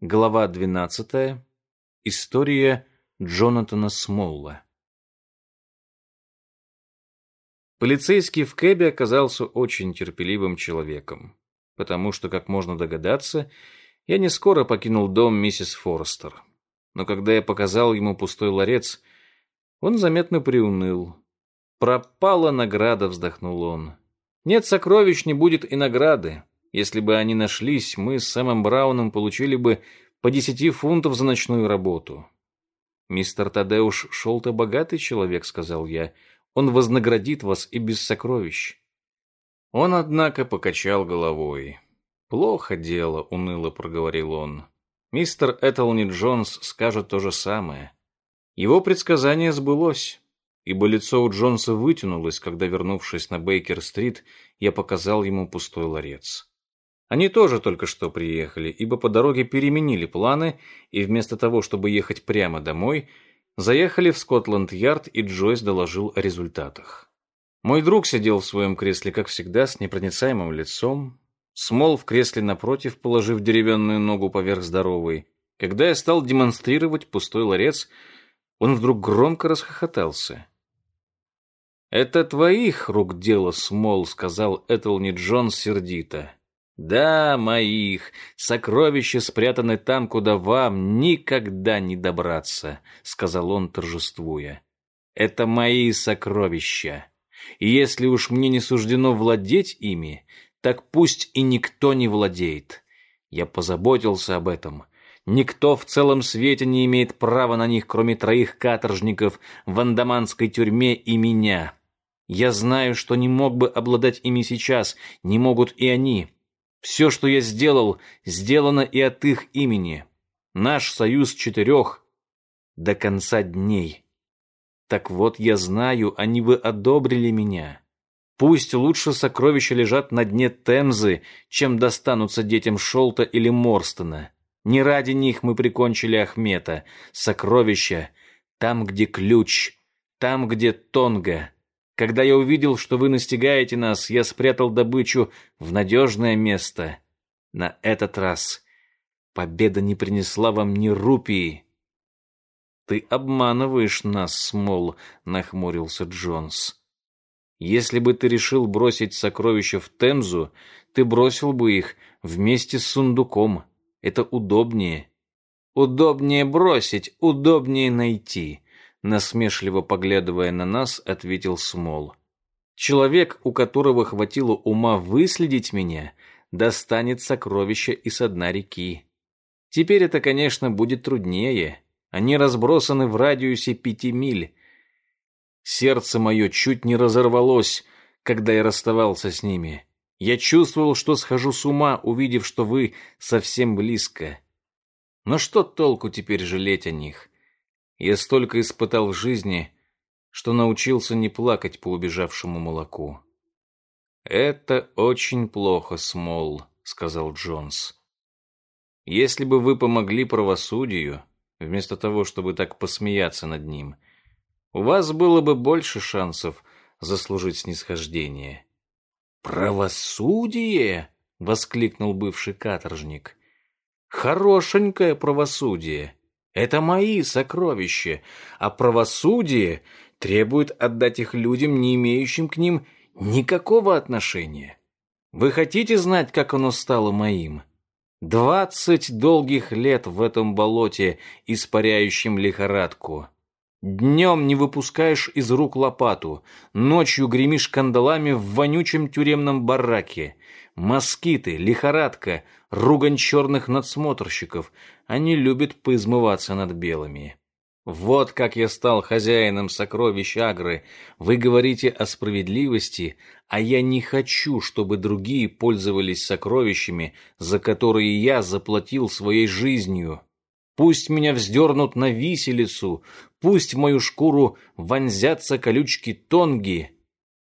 Глава 12. История Джонатана Смолла. Полицейский в Кэбе оказался очень терпеливым человеком, потому что, как можно догадаться, я не скоро покинул дом миссис Форестер. Но когда я показал ему пустой ларец, он заметно приуныл. «Пропала награда», — вздохнул он. «Нет сокровищ, не будет и награды. Если бы они нашлись, мы с Сэмом Брауном получили бы по десяти фунтов за ночную работу. «Мистер Тадеуш шел-то богатый человек», — сказал я. «Он вознаградит вас и без сокровищ». Он, однако, покачал головой. «Плохо дело», — уныло проговорил он. «Мистер Этелни Джонс скажет то же самое». Его предсказание сбылось, ибо лицо у Джонса вытянулось, когда, вернувшись на Бейкер-стрит, я показал ему пустой ларец. Они тоже только что приехали, ибо по дороге переменили планы и вместо того, чтобы ехать прямо домой, заехали в Скотланд-Ярд, и Джойс доложил о результатах. Мой друг сидел в своем кресле, как всегда, с непроницаемым лицом. Смол в кресле напротив, положив деревянную ногу поверх здоровой. Когда я стал демонстрировать пустой ларец, он вдруг громко расхохотался. «Это твоих рук дело, Смол», — сказал Этелни Джонс сердито. Да, моих, сокровища спрятаны там, куда вам никогда не добраться, сказал он, торжествуя. Это мои сокровища. И если уж мне не суждено владеть ими, так пусть и никто не владеет. Я позаботился об этом. Никто в целом свете не имеет права на них, кроме троих каторжников в андаманской тюрьме и меня. Я знаю, что не мог бы обладать ими сейчас, не могут и они. Все, что я сделал, сделано и от их имени. Наш союз четырех до конца дней. Так вот, я знаю, они бы одобрили меня. Пусть лучше сокровища лежат на дне Темзы, чем достанутся детям Шолта или Морстона. Не ради них мы прикончили Ахмета. Сокровища там, где ключ, там, где Тонга, когда я увидел, что вы настигаете нас, я спрятал добычу в надежное место. На этот раз победа не принесла вам ни рупии. Ты обманываешь нас, Смол, нахмурился Джонс. Если бы ты решил бросить сокровища в Темзу, ты бросил бы их вместе с сундуком. Это удобнее. Удобнее бросить, удобнее найти насмешливо поглядывая на нас, ответил Смол. Человек, у которого хватило ума выследить меня, достанет сокровища и со дна реки. Теперь это, конечно, будет труднее. Они разбросаны в радиусе пяти миль. Сердце мое чуть не разорвалось, когда я расставался с ними. Я чувствовал, что схожу с ума, увидев, что вы совсем близко. Но что толку теперь жалеть о них? Я столько испытал в жизни, что научился не плакать по убежавшему молоку. «Это очень плохо, Смол», — сказал Джонс. «Если бы вы помогли правосудию, вместо того, чтобы так посмеяться над ним, у вас было бы больше шансов заслужить снисхождение». «Правосудие?» — воскликнул бывший каторжник. «Хорошенькое правосудие. Это мои сокровища, а правосудие требует отдать их людям, не имеющим к ним никакого отношения. Вы хотите знать, как оно стало моим? Двадцать долгих лет в этом болоте, испаряющем лихорадку. Днем не выпускаешь из рук лопату, ночью гремишь кандалами в вонючем тюремном бараке. Москиты, лихорадка, ругань черных надсмотрщиков, они любят поизмываться над белыми. Вот как я стал хозяином сокровищ Агры. Вы говорите о справедливости, а я не хочу, чтобы другие пользовались сокровищами, за которые я заплатил своей жизнью. Пусть меня вздернут на виселицу, пусть в мою шкуру вонзятся колючки тонги,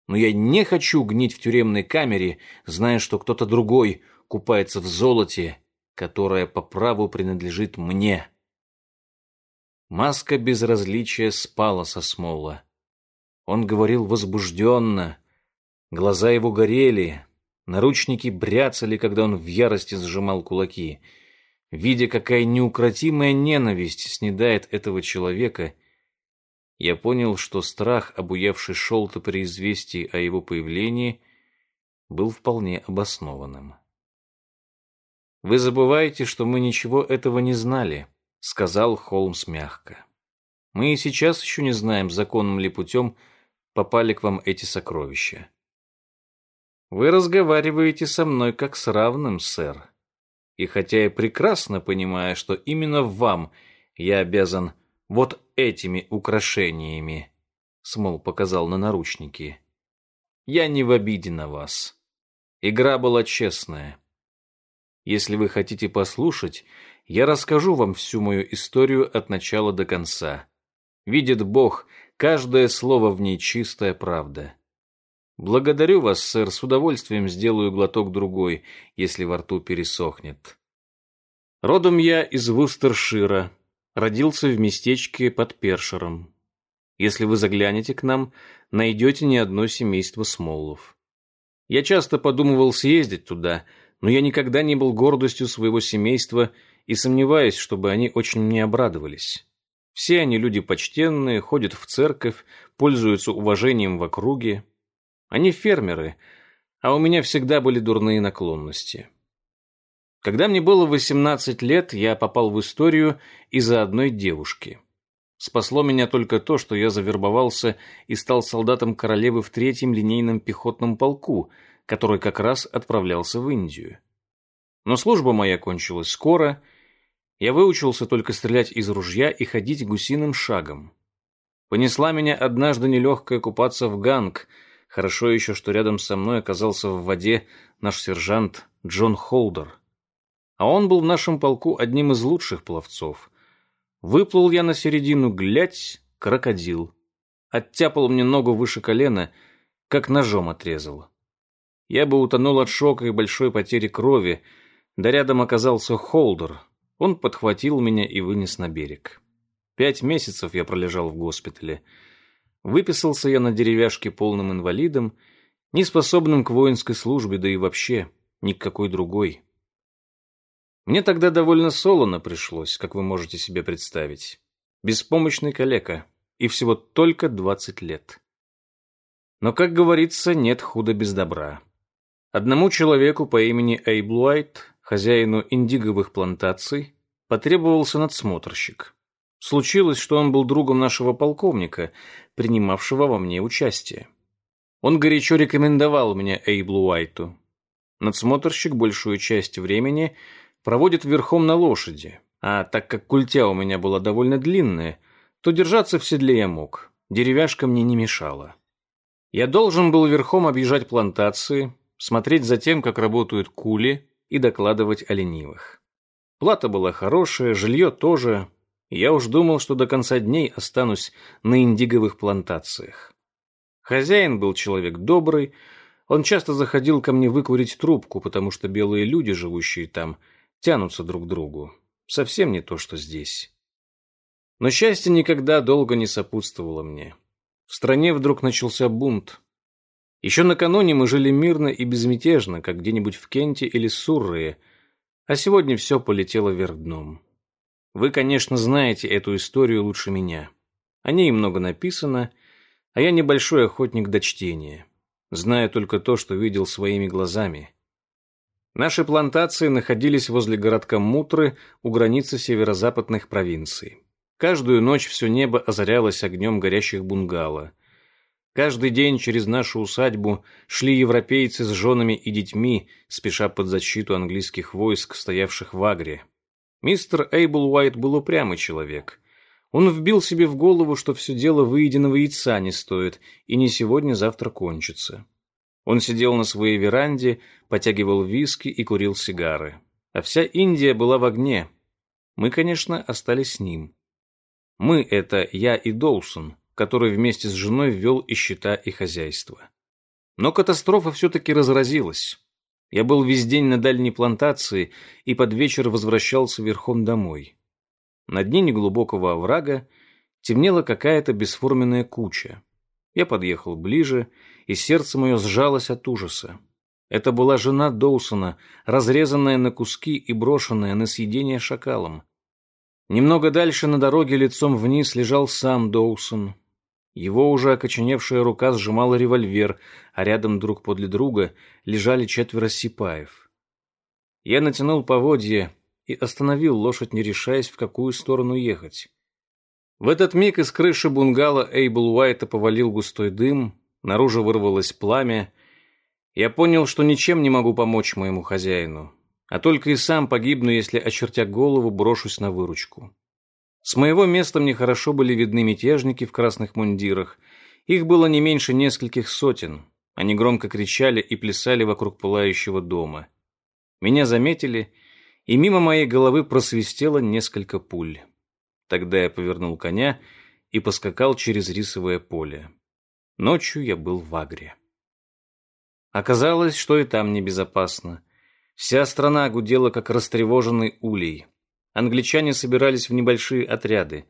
но я не хочу гнить в тюремной камере, зная, что кто-то другой купается в золоте, которая по праву принадлежит мне. Маска безразличия спала со Смола. Он говорил возбужденно, глаза его горели, наручники бряцали, когда он в ярости сжимал кулаки. видя, какая неукротимая ненависть снедает этого человека, я понял, что страх, обуявший Шолта при известии о его появлении, был вполне обоснованным. «Вы забываете, что мы ничего этого не знали», — сказал Холмс мягко. «Мы и сейчас еще не знаем, законным ли путем попали к вам эти сокровища. Вы разговариваете со мной как с равным, сэр. И хотя я прекрасно понимаю, что именно вам я обязан вот этими украшениями, Смол показал на наручники. Я не в обиде на вас. Игра была честная. Если вы хотите послушать, я расскажу вам всю мою историю от начала до конца. Видит Бог, каждое слово в ней чистая правда. Благодарю вас, сэр, с удовольствием сделаю глоток другой, если во рту пересохнет. Родом я из Вустершира, родился в местечке под Першером. Если вы заглянете к нам, найдете не одно семейство Смоллов. Я часто подумывал съездить туда, но я никогда не был гордостью своего семейства и сомневаюсь, чтобы они очень мне обрадовались. Все они люди почтенные, ходят в церковь, пользуются уважением в округе, они фермеры, а у меня всегда были дурные наклонности. Когда мне было 18 лет, я попал в историю из-за одной девушки. Спасло меня только то, что я завербовался и стал солдатом королевы в третьем линейном пехотном полку, который как раз отправлялся в Индию. Но служба моя кончилась скоро. Я выучился только стрелять из ружья и ходить гусиным шагом. Понесла меня однажды нелегкая купаться в Ганг — Хорошо еще, что рядом со мной оказался в воде наш сержант Джон Холдер. А он был в нашем полку одним из лучших пловцов. Выплыл я на середину, глядь, крокодил. Оттяпал мне ногу выше колена, как ножом отрезал. Я бы утонул от шока и большой потери крови, да рядом оказался Холдер. Он подхватил меня и вынес на берег. Пять месяцев я пролежал в госпитале — Выписался я на деревяшке полным инвалидом, неспособным к воинской службе, да и вообще ни к какой другой. Мне тогда довольно солоно пришлось, как вы можете себе представить. Беспомощный калека, и всего только двадцать лет. Но, как говорится, нет худа без добра. Одному человеку по имени Эйбл Уайт, хозяину индиговых плантаций, потребовался надсмотрщик. Случилось, что он был другом нашего полковника, принимавшего во мне участие. Он горячо рекомендовал меня Эйблу Уайту. Надсмотрщик большую часть времени проводит верхом на лошади, а так как культя у меня была довольно длинная, то держаться в седле я мог, деревяшка мне не мешала. Я должен был верхом объезжать плантации, смотреть за тем, как работают кули, и докладывать о ленивых. Плата была хорошая, жилье тоже, я уж думал, что до конца дней останусь на индиговых плантациях. Хозяин был человек добрый, он часто заходил ко мне выкурить трубку, потому что белые люди, живущие там, тянутся друг к другу. Совсем не то, что здесь. Но счастье никогда долго не сопутствовало мне. В стране вдруг начался бунт. Еще накануне мы жили мирно и безмятежно, как где-нибудь в Кенте или Суррее, а сегодня все полетело вверх дном. Вы, конечно, знаете эту историю лучше меня. О ней много написано, а я небольшой охотник до чтения. Знаю только то, что видел своими глазами. Наши плантации находились возле городка Мутры у границы северо-западных провинций. Каждую ночь все небо озарялось огнем горящих бунгало. Каждый день через нашу усадьбу шли европейцы с женами и детьми, спеша под защиту английских войск, стоявших в Агре. Мистер Эйбл Уайт был упрямый человек. Он вбил себе в голову, что все дело выеденного яйца не стоит, и не сегодня-завтра кончится. Он сидел на своей веранде, потягивал виски и курил сигары. А вся Индия была в огне. Мы, конечно, остались с ним. Мы — это я и Доусон, который вместе с женой ввел и счета, и хозяйство. Но катастрофа все-таки разразилась. Я был весь день на дальней плантации и под вечер возвращался верхом домой. На дне неглубокого оврага темнела какая-то бесформенная куча. Я подъехал ближе, и сердце мое сжалось от ужаса. Это была жена Доусона, разрезанная на куски и брошенная на съедение шакалом. Немного дальше на дороге лицом вниз лежал сам Доусон. Его уже окоченевшая рука сжимала револьвер, а рядом друг подле друга лежали четверо сипаев. Я натянул поводья и остановил лошадь, не решаясь, в какую сторону ехать. В этот миг из крыши бунгало Эйбл Уайта повалил густой дым, наружу вырвалось пламя. Я понял, что ничем не могу помочь моему хозяину а только и сам погибну, если, очертя голову, брошусь на выручку. С моего места мне хорошо были видны мятежники в красных мундирах. Их было не меньше нескольких сотен. Они громко кричали и плясали вокруг пылающего дома. Меня заметили, и мимо моей головы просвистело несколько пуль. Тогда я повернул коня и поскакал через рисовое поле. Ночью я был в Агре. Оказалось, что и там небезопасно. Вся страна гудела, как растревоженный улей. Англичане собирались в небольшие отряды.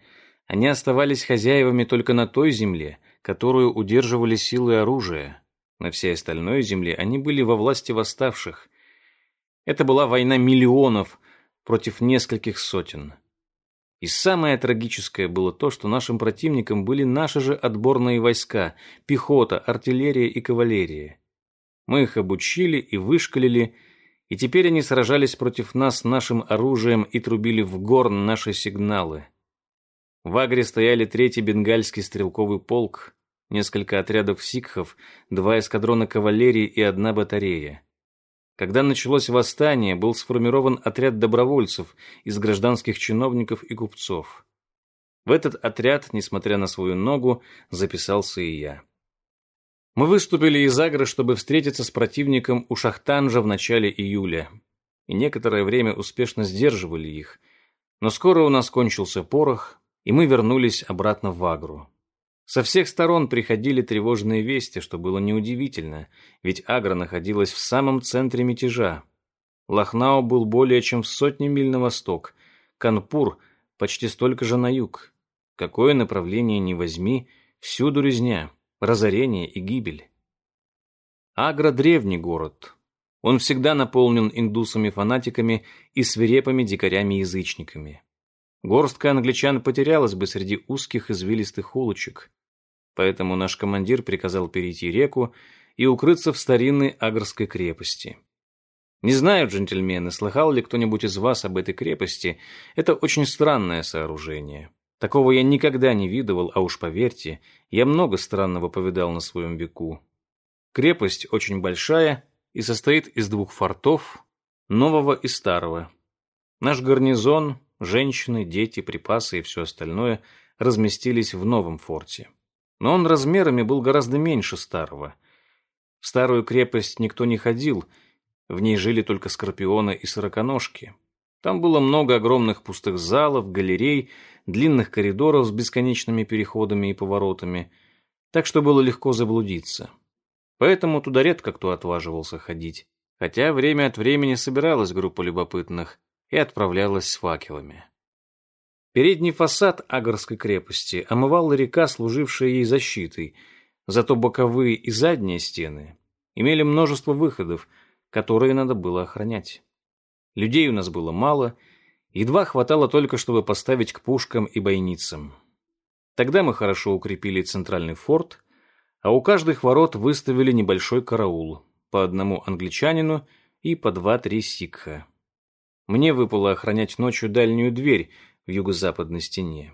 Они оставались хозяевами только на той земле, которую удерживали силы оружия. На всей остальной земле они были во власти восставших. Это была война миллионов против нескольких сотен. И самое трагическое было то, что нашим противником были наши же отборные войска, пехота, артиллерия и кавалерия. Мы их обучили и вышкалили, и теперь они сражались против нас нашим оружием и трубили в горн наши сигналы. В Агре стояли третий бенгальский стрелковый полк, несколько отрядов сикхов, два эскадрона кавалерии и одна батарея. Когда началось восстание, был сформирован отряд добровольцев из гражданских чиновников и купцов. В этот отряд, несмотря на свою ногу, записался и я. Мы выступили из Агры, чтобы встретиться с противником у Шахтанжа в начале июля. И некоторое время успешно сдерживали их. Но скоро у нас кончился порох, и мы вернулись обратно в Агру. Со всех сторон приходили тревожные вести, что было неудивительно, ведь Агра находилась в самом центре мятежа. Лахнау был более чем в сотни миль на восток, Канпур почти столько же на юг. Какое направление ни возьми, всюду резня разорение и гибель. Агра – древний город. Он всегда наполнен индусами-фанатиками и свирепыми дикарями-язычниками. Горстка англичан потерялась бы среди узких извилистых улочек. Поэтому наш командир приказал перейти реку и укрыться в старинной Агрской крепости. Не знаю, джентльмены, слыхал ли кто-нибудь из вас об этой крепости. Это очень странное сооружение. Такого я никогда не видывал, а уж поверьте, я много странного повидал на своем веку. Крепость очень большая и состоит из двух фортов, нового и старого. Наш гарнизон, женщины, дети, припасы и все остальное разместились в новом форте. Но он размерами был гораздо меньше старого. В старую крепость никто не ходил, в ней жили только скорпионы и сороконожки. Там было много огромных пустых залов, галерей, длинных коридоров с бесконечными переходами и поворотами, так что было легко заблудиться. Поэтому туда редко кто отваживался ходить, хотя время от времени собиралась группа любопытных и отправлялась с факелами. Передний фасад Агарской крепости омывала река, служившая ей защитой, зато боковые и задние стены имели множество выходов, которые надо было охранять. Людей у нас было мало — Едва хватало только, чтобы поставить к пушкам и бойницам. Тогда мы хорошо укрепили центральный форт, а у каждых ворот выставили небольшой караул, по одному англичанину и по два-три сикха. Мне выпало охранять ночью дальнюю дверь в юго-западной стене.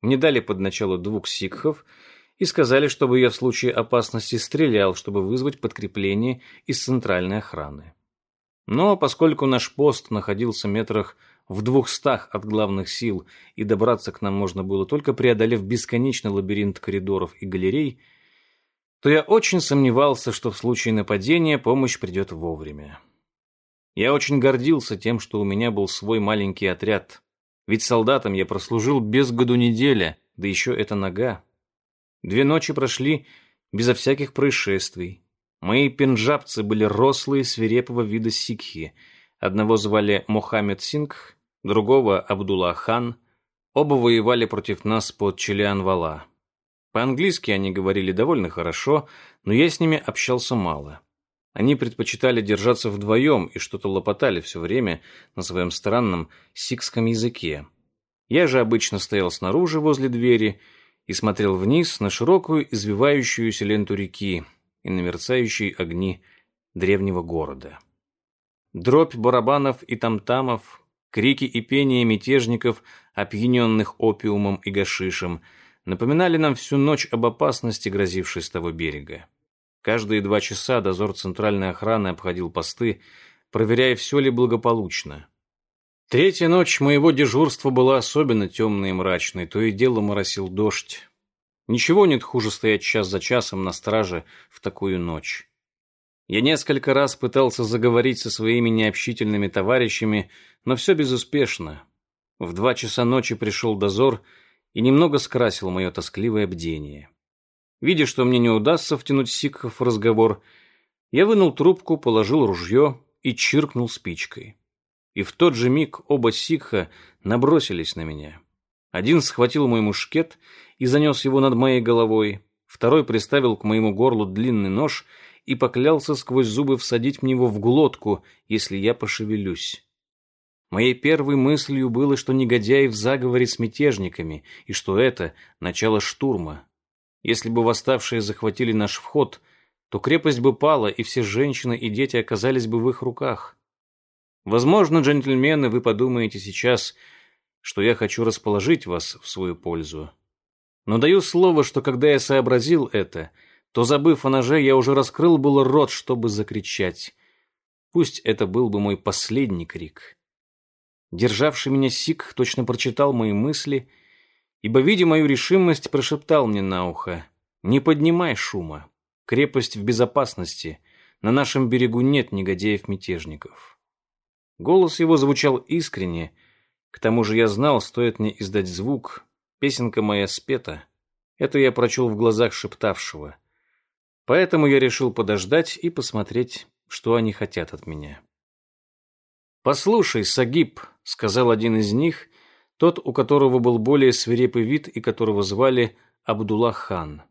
Мне дали под начало двух сикхов и сказали, чтобы я в случае опасности стрелял, чтобы вызвать подкрепление из центральной охраны. Но поскольку наш пост находился метрах в двухстах от главных сил, и добраться к нам можно было только преодолев бесконечный лабиринт коридоров и галерей, то я очень сомневался, что в случае нападения помощь придет вовремя. Я очень гордился тем, что у меня был свой маленький отряд, ведь солдатом я прослужил без году неделя, да еще эта нога. Две ночи прошли безо всяких происшествий. Мои пенджабцы были рослые, свирепого вида сикхи. Одного звали Мохаммед Сингх, другого Абдулла хан. Оба воевали против нас под Челианвала. По-английски они говорили довольно хорошо, но я с ними общался мало. Они предпочитали держаться вдвоем и что-то лопотали все время на своем странном сикском языке. Я же обычно стоял снаружи возле двери и смотрел вниз на широкую извивающуюся ленту реки и на мерцающие огни древнего города. Дробь барабанов и тамтамов, крики и пение мятежников, опьяненных опиумом и гашишем, напоминали нам всю ночь об опасности, грозившей с того берега. Каждые два часа дозор центральной охраны обходил посты, проверяя, все ли благополучно. Третья ночь моего дежурства была особенно темной и мрачной, то и дело моросил дождь. Ничего нет хуже стоять час за часом на страже в такую ночь. Я несколько раз пытался заговорить со своими необщительными товарищами, но все безуспешно. В два часа ночи пришел дозор и немного скрасил мое тоскливое бдение. Видя, что мне не удастся втянуть сикхов в разговор, я вынул трубку, положил ружье и чиркнул спичкой и в тот же миг оба сикха набросились на меня. Один схватил мой мушкет и занес его над моей головой, второй приставил к моему горлу длинный нож и поклялся сквозь зубы всадить мне его в глотку, если я пошевелюсь. Моей первой мыслью было, что негодяи в заговоре с мятежниками, и что это начало штурма. Если бы восставшие захватили наш вход, то крепость бы пала, и все женщины и дети оказались бы в их руках. Возможно, джентльмены, вы подумаете сейчас, что я хочу расположить вас в свою пользу. Но даю слово, что когда я сообразил это, то, забыв о ноже, я уже раскрыл было рот, чтобы закричать. Пусть это был бы мой последний крик. Державший меня Сик точно прочитал мои мысли, ибо, видя мою решимость, прошептал мне на ухо, «Не поднимай шума. Крепость в безопасности. На нашем берегу нет негодяев-мятежников». Голос его звучал искренне. К тому же я знал, стоит мне издать звук. Песенка моя спета. Это я прочел в глазах шептавшего. Поэтому я решил подождать и посмотреть, что они хотят от меня. «Послушай, Сагиб», — сказал один из них, тот, у которого был более свирепый вид и которого звали Абдуллах хан.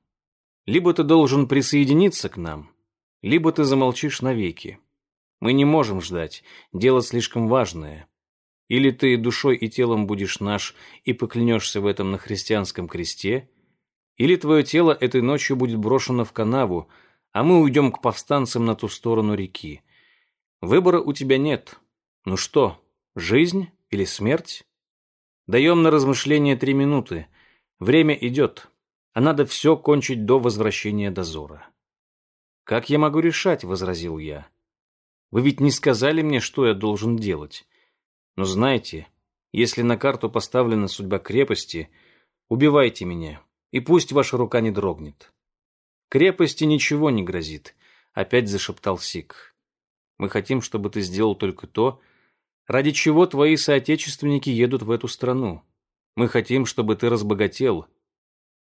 «Либо ты должен присоединиться к нам, либо ты замолчишь навеки. Мы не можем ждать, дело слишком важное. Или ты душой и телом будешь наш и поклянешься в этом на христианском кресте, или твое тело этой ночью будет брошено в канаву, а мы уйдем к повстанцам на ту сторону реки. Выбора у тебя нет. Ну что, жизнь или смерть? Даем на размышление три минуты. Время идет, а надо все кончить до возвращения дозора. «Как я могу решать?» — возразил я. Вы ведь не сказали мне, что я должен делать. Но знаете, если на карту поставлена судьба крепости, убивайте меня, и пусть ваша рука не дрогнет. Крепости ничего не грозит, опять зашептал Сик. Мы хотим, чтобы ты сделал только то, ради чего твои соотечественники едут в эту страну. Мы хотим, чтобы ты разбогател.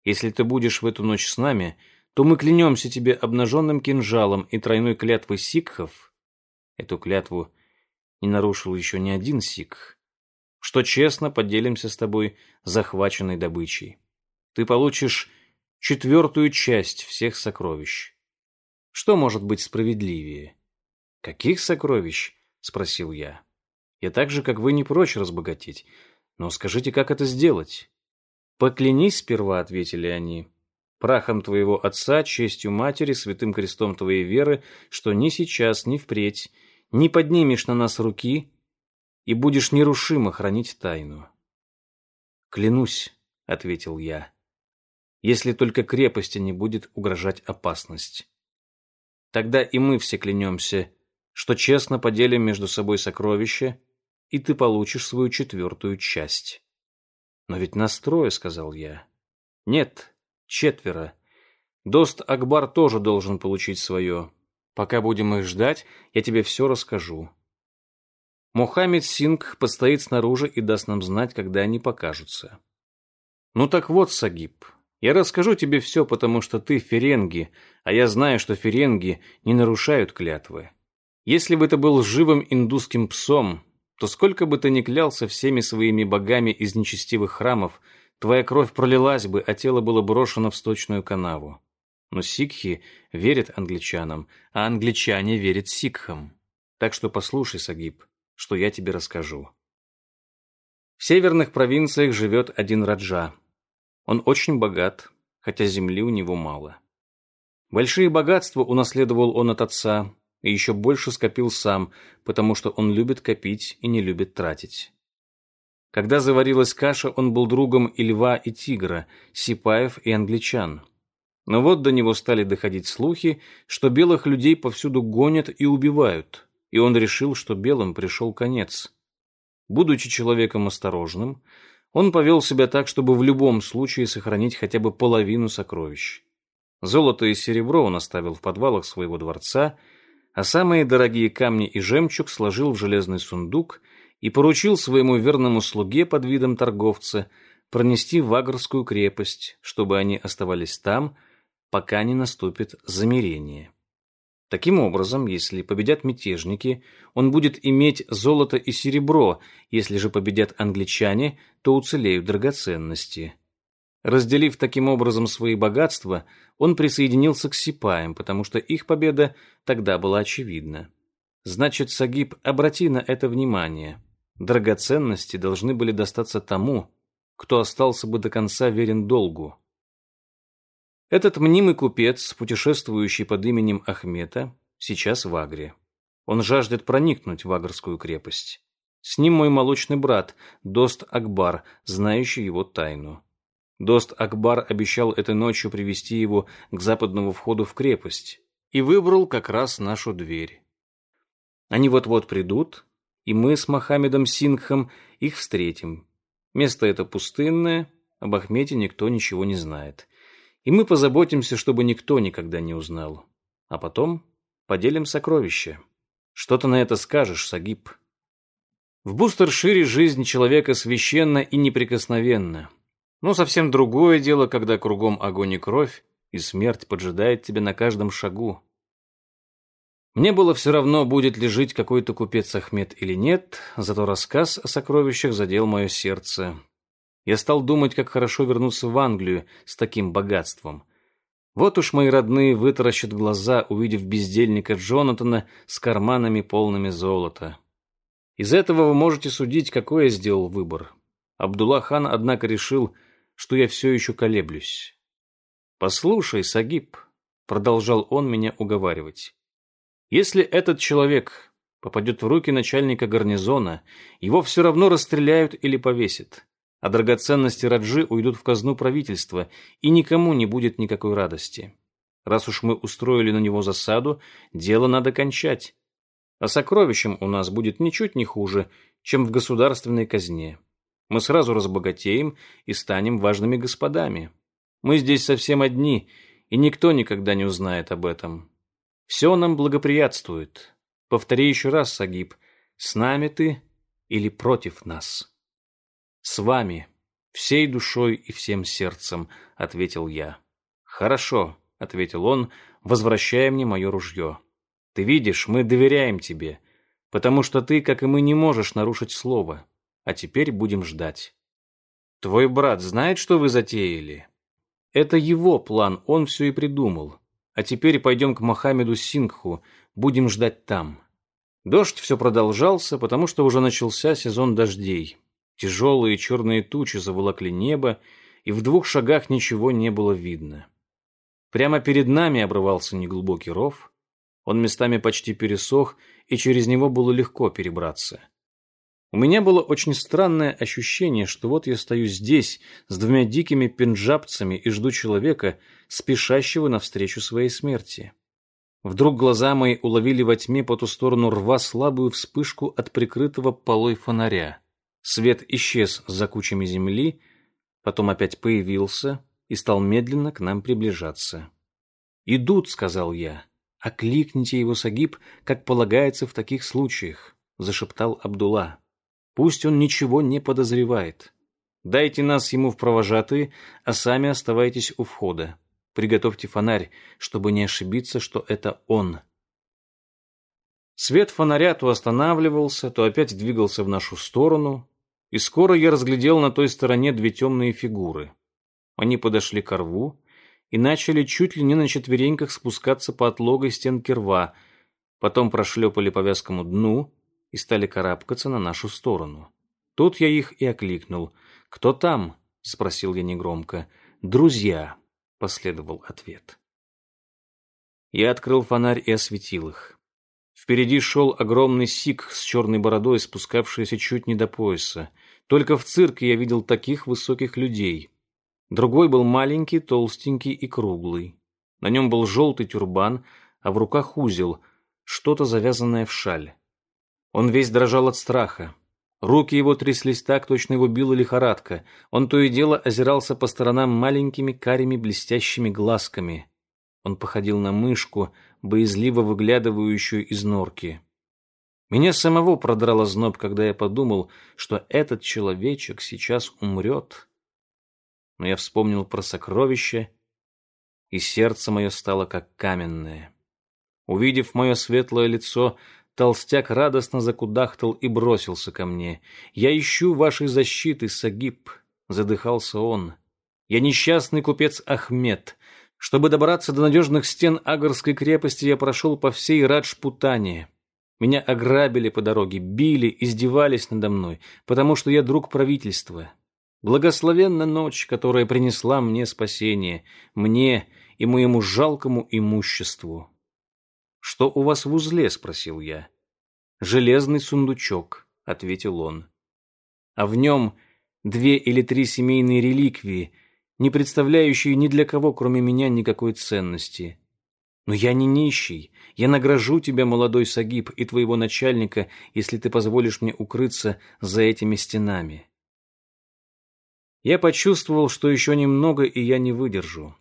Если ты будешь в эту ночь с нами, то мы клянемся тебе обнаженным кинжалом и тройной клятвой сикхов, Эту клятву не нарушил еще ни один сикх. Что честно поделимся с тобой захваченной добычей. Ты получишь четвертую часть всех сокровищ. Что может быть справедливее? Каких сокровищ? Спросил я. Я так же, как вы, не прочь разбогатеть. Но скажите, как это сделать? Поклянись сперва, ответили они, прахом твоего отца, честью матери, святым крестом твоей веры, что ни сейчас, ни впредь не поднимешь на нас руки и будешь нерушимо хранить тайну. «Клянусь», — ответил я, — «если только крепости не будет угрожать опасность. Тогда и мы все клянемся, что честно поделим между собой сокровища, и ты получишь свою четвертую часть». «Но ведь настрое», — сказал я. «Нет, четверо. Дост Акбар тоже должен получить свое. Пока будем их ждать, я тебе все расскажу. Мухаммед Синг постоит снаружи и даст нам знать, когда они покажутся. Ну так вот, Сагиб, я расскажу тебе все, потому что ты ференги, а я знаю, что ференги не нарушают клятвы. Если бы ты был живым индусским псом, то сколько бы ты ни клялся всеми своими богами из нечестивых храмов, твоя кровь пролилась бы, а тело было брошено в сточную канаву. Но сикхи верят англичанам, а англичане верят сикхам. Так что послушай, Сагиб, что я тебе расскажу. В северных провинциях живет один раджа. Он очень богат, хотя земли у него мало. Большие богатства унаследовал он от отца и еще больше скопил сам, потому что он любит копить и не любит тратить. Когда заварилась каша, он был другом и льва, и тигра, сипаев и англичан. Но вот до него стали доходить слухи, что белых людей повсюду гонят и убивают, и он решил, что белым пришел конец. Будучи человеком осторожным, он повел себя так, чтобы в любом случае сохранить хотя бы половину сокровищ. Золото и серебро он оставил в подвалах своего дворца, а самые дорогие камни и жемчуг сложил в железный сундук и поручил своему верному слуге под видом торговца пронести в Агрскую крепость, чтобы они оставались там, пока не наступит замирение. Таким образом, если победят мятежники, он будет иметь золото и серебро, если же победят англичане, то уцелеют драгоценности. Разделив таким образом свои богатства, он присоединился к сипаям, потому что их победа тогда была очевидна. Значит, Сагиб, обрати на это внимание. Драгоценности должны были достаться тому, кто остался бы до конца верен долгу. Этот мнимый купец, путешествующий под именем Ахмета, сейчас в Агре. Он жаждет проникнуть в Агрскую крепость. С ним мой молочный брат, Дост Акбар, знающий его тайну. Дост Акбар обещал этой ночью привести его к западному входу в крепость и выбрал как раз нашу дверь. Они вот-вот придут, и мы с Мохаммедом Сингхом их встретим. Место это пустынное, об Ахмете никто ничего не знает и мы позаботимся, чтобы никто никогда не узнал. А потом поделим сокровища. Что ты на это скажешь, Сагиб? В Бустершире жизнь человека священна и неприкосновенна. Но совсем другое дело, когда кругом огонь и кровь, и смерть поджидает тебя на каждом шагу. Мне было все равно, будет ли жить какой-то купец Ахмед или нет, зато рассказ о сокровищах задел мое сердце. Я стал думать, как хорошо вернуться в Англию с таким богатством. Вот уж мои родные вытаращат глаза, увидев бездельника Джонатана с карманами полными золота. Из этого вы можете судить, какой я сделал выбор. Абдулла хан, однако, решил, что я все еще колеблюсь. «Послушай, Сагиб», — продолжал он меня уговаривать, «если этот человек попадет в руки начальника гарнизона, его все равно расстреляют или повесят а драгоценности Раджи уйдут в казну правительства, и никому не будет никакой радости. Раз уж мы устроили на него засаду, дело надо кончать. А сокровищем у нас будет ничуть не хуже, чем в государственной казне. Мы сразу разбогатеем и станем важными господами. Мы здесь совсем одни, и никто никогда не узнает об этом. Все нам благоприятствует. Повтори еще раз, Сагиб, с нами ты или против нас?» «С вами, всей душой и всем сердцем», — ответил я. «Хорошо», — ответил он, возвращая мне мое ружье. «Ты видишь, мы доверяем тебе, потому что ты, как и мы, не можешь нарушить слово. А теперь будем ждать». «Твой брат знает, что вы затеяли?» «Это его план, он все и придумал. А теперь пойдем к Мохаммеду Сингху, будем ждать там». Дождь все продолжался, потому что уже начался сезон дождей. Тяжелые черные тучи заволокли небо, и в двух шагах ничего не было видно. Прямо перед нами обрывался неглубокий ров. Он местами почти пересох, и через него было легко перебраться. У меня было очень странное ощущение, что вот я стою здесь с двумя дикими пенджабцами и жду человека, спешащего навстречу своей смерти. Вдруг глаза мои уловили во тьме по ту сторону рва слабую вспышку от прикрытого полой фонаря. Свет исчез за кучами земли, потом опять появился и стал медленно к нам приближаться. «Идут», — сказал я. «Окликните его, Сагиб, как полагается в таких случаях», — зашептал Абдулла. «Пусть он ничего не подозревает. Дайте нас ему в провожатые, а сами оставайтесь у входа. Приготовьте фонарь, чтобы не ошибиться, что это он». Свет фонаря то останавливался, то опять двигался в нашу сторону, и скоро я разглядел на той стороне две темные фигуры. Они подошли к рву и начали чуть ли не на четвереньках спускаться по отлогой стенке рва, потом прошлепали по вязкому дну и стали карабкаться на нашу сторону. Тут я их и окликнул. «Кто там?» — спросил я негромко. «Друзья», — последовал ответ. Я открыл фонарь и осветил их. Впереди шел огромный сик с черной бородой, спускавшийся чуть не до пояса. Только в цирке я видел таких высоких людей. Другой был маленький, толстенький и круглый. На нем был желтый тюрбан, а в руках узел, что-то завязанное в шаль. Он весь дрожал от страха. Руки его тряслись так, точно его била лихорадка. Он то и дело озирался по сторонам маленькими карими блестящими глазками. Он походил на мышку, боязливо выглядывающую из норки. Меня самого продрало зноб, когда я подумал, что этот человечек сейчас умрет но я вспомнил про сокровище, и сердце мое стало как каменное. Увидев мое светлое лицо, толстяк радостно закудахтал и бросился ко мне. «Я ищу вашей защиты, Сагиб», — задыхался он. «Я несчастный купец Ахмед. Чтобы добраться до надежных стен Агарской крепости, я прошел по всей Раджпутане. Меня ограбили по дороге, били, издевались надо мной, потому что я друг правительства. Благословенна ночь, которая принесла мне спасение, мне и моему жалкому имуществу. «Что у вас в узле?» — спросил я. «Железный сундучок», — ответил он. «А в нем две или три семейные реликвии, не представляющие ни для кого, кроме меня, никакой ценности. Но я не нищий. Я награжу тебя, молодой Сагиб, и твоего начальника, если ты позволишь мне укрыться за этими стенами». Я почувствовал, что еще немного, и я не выдержу.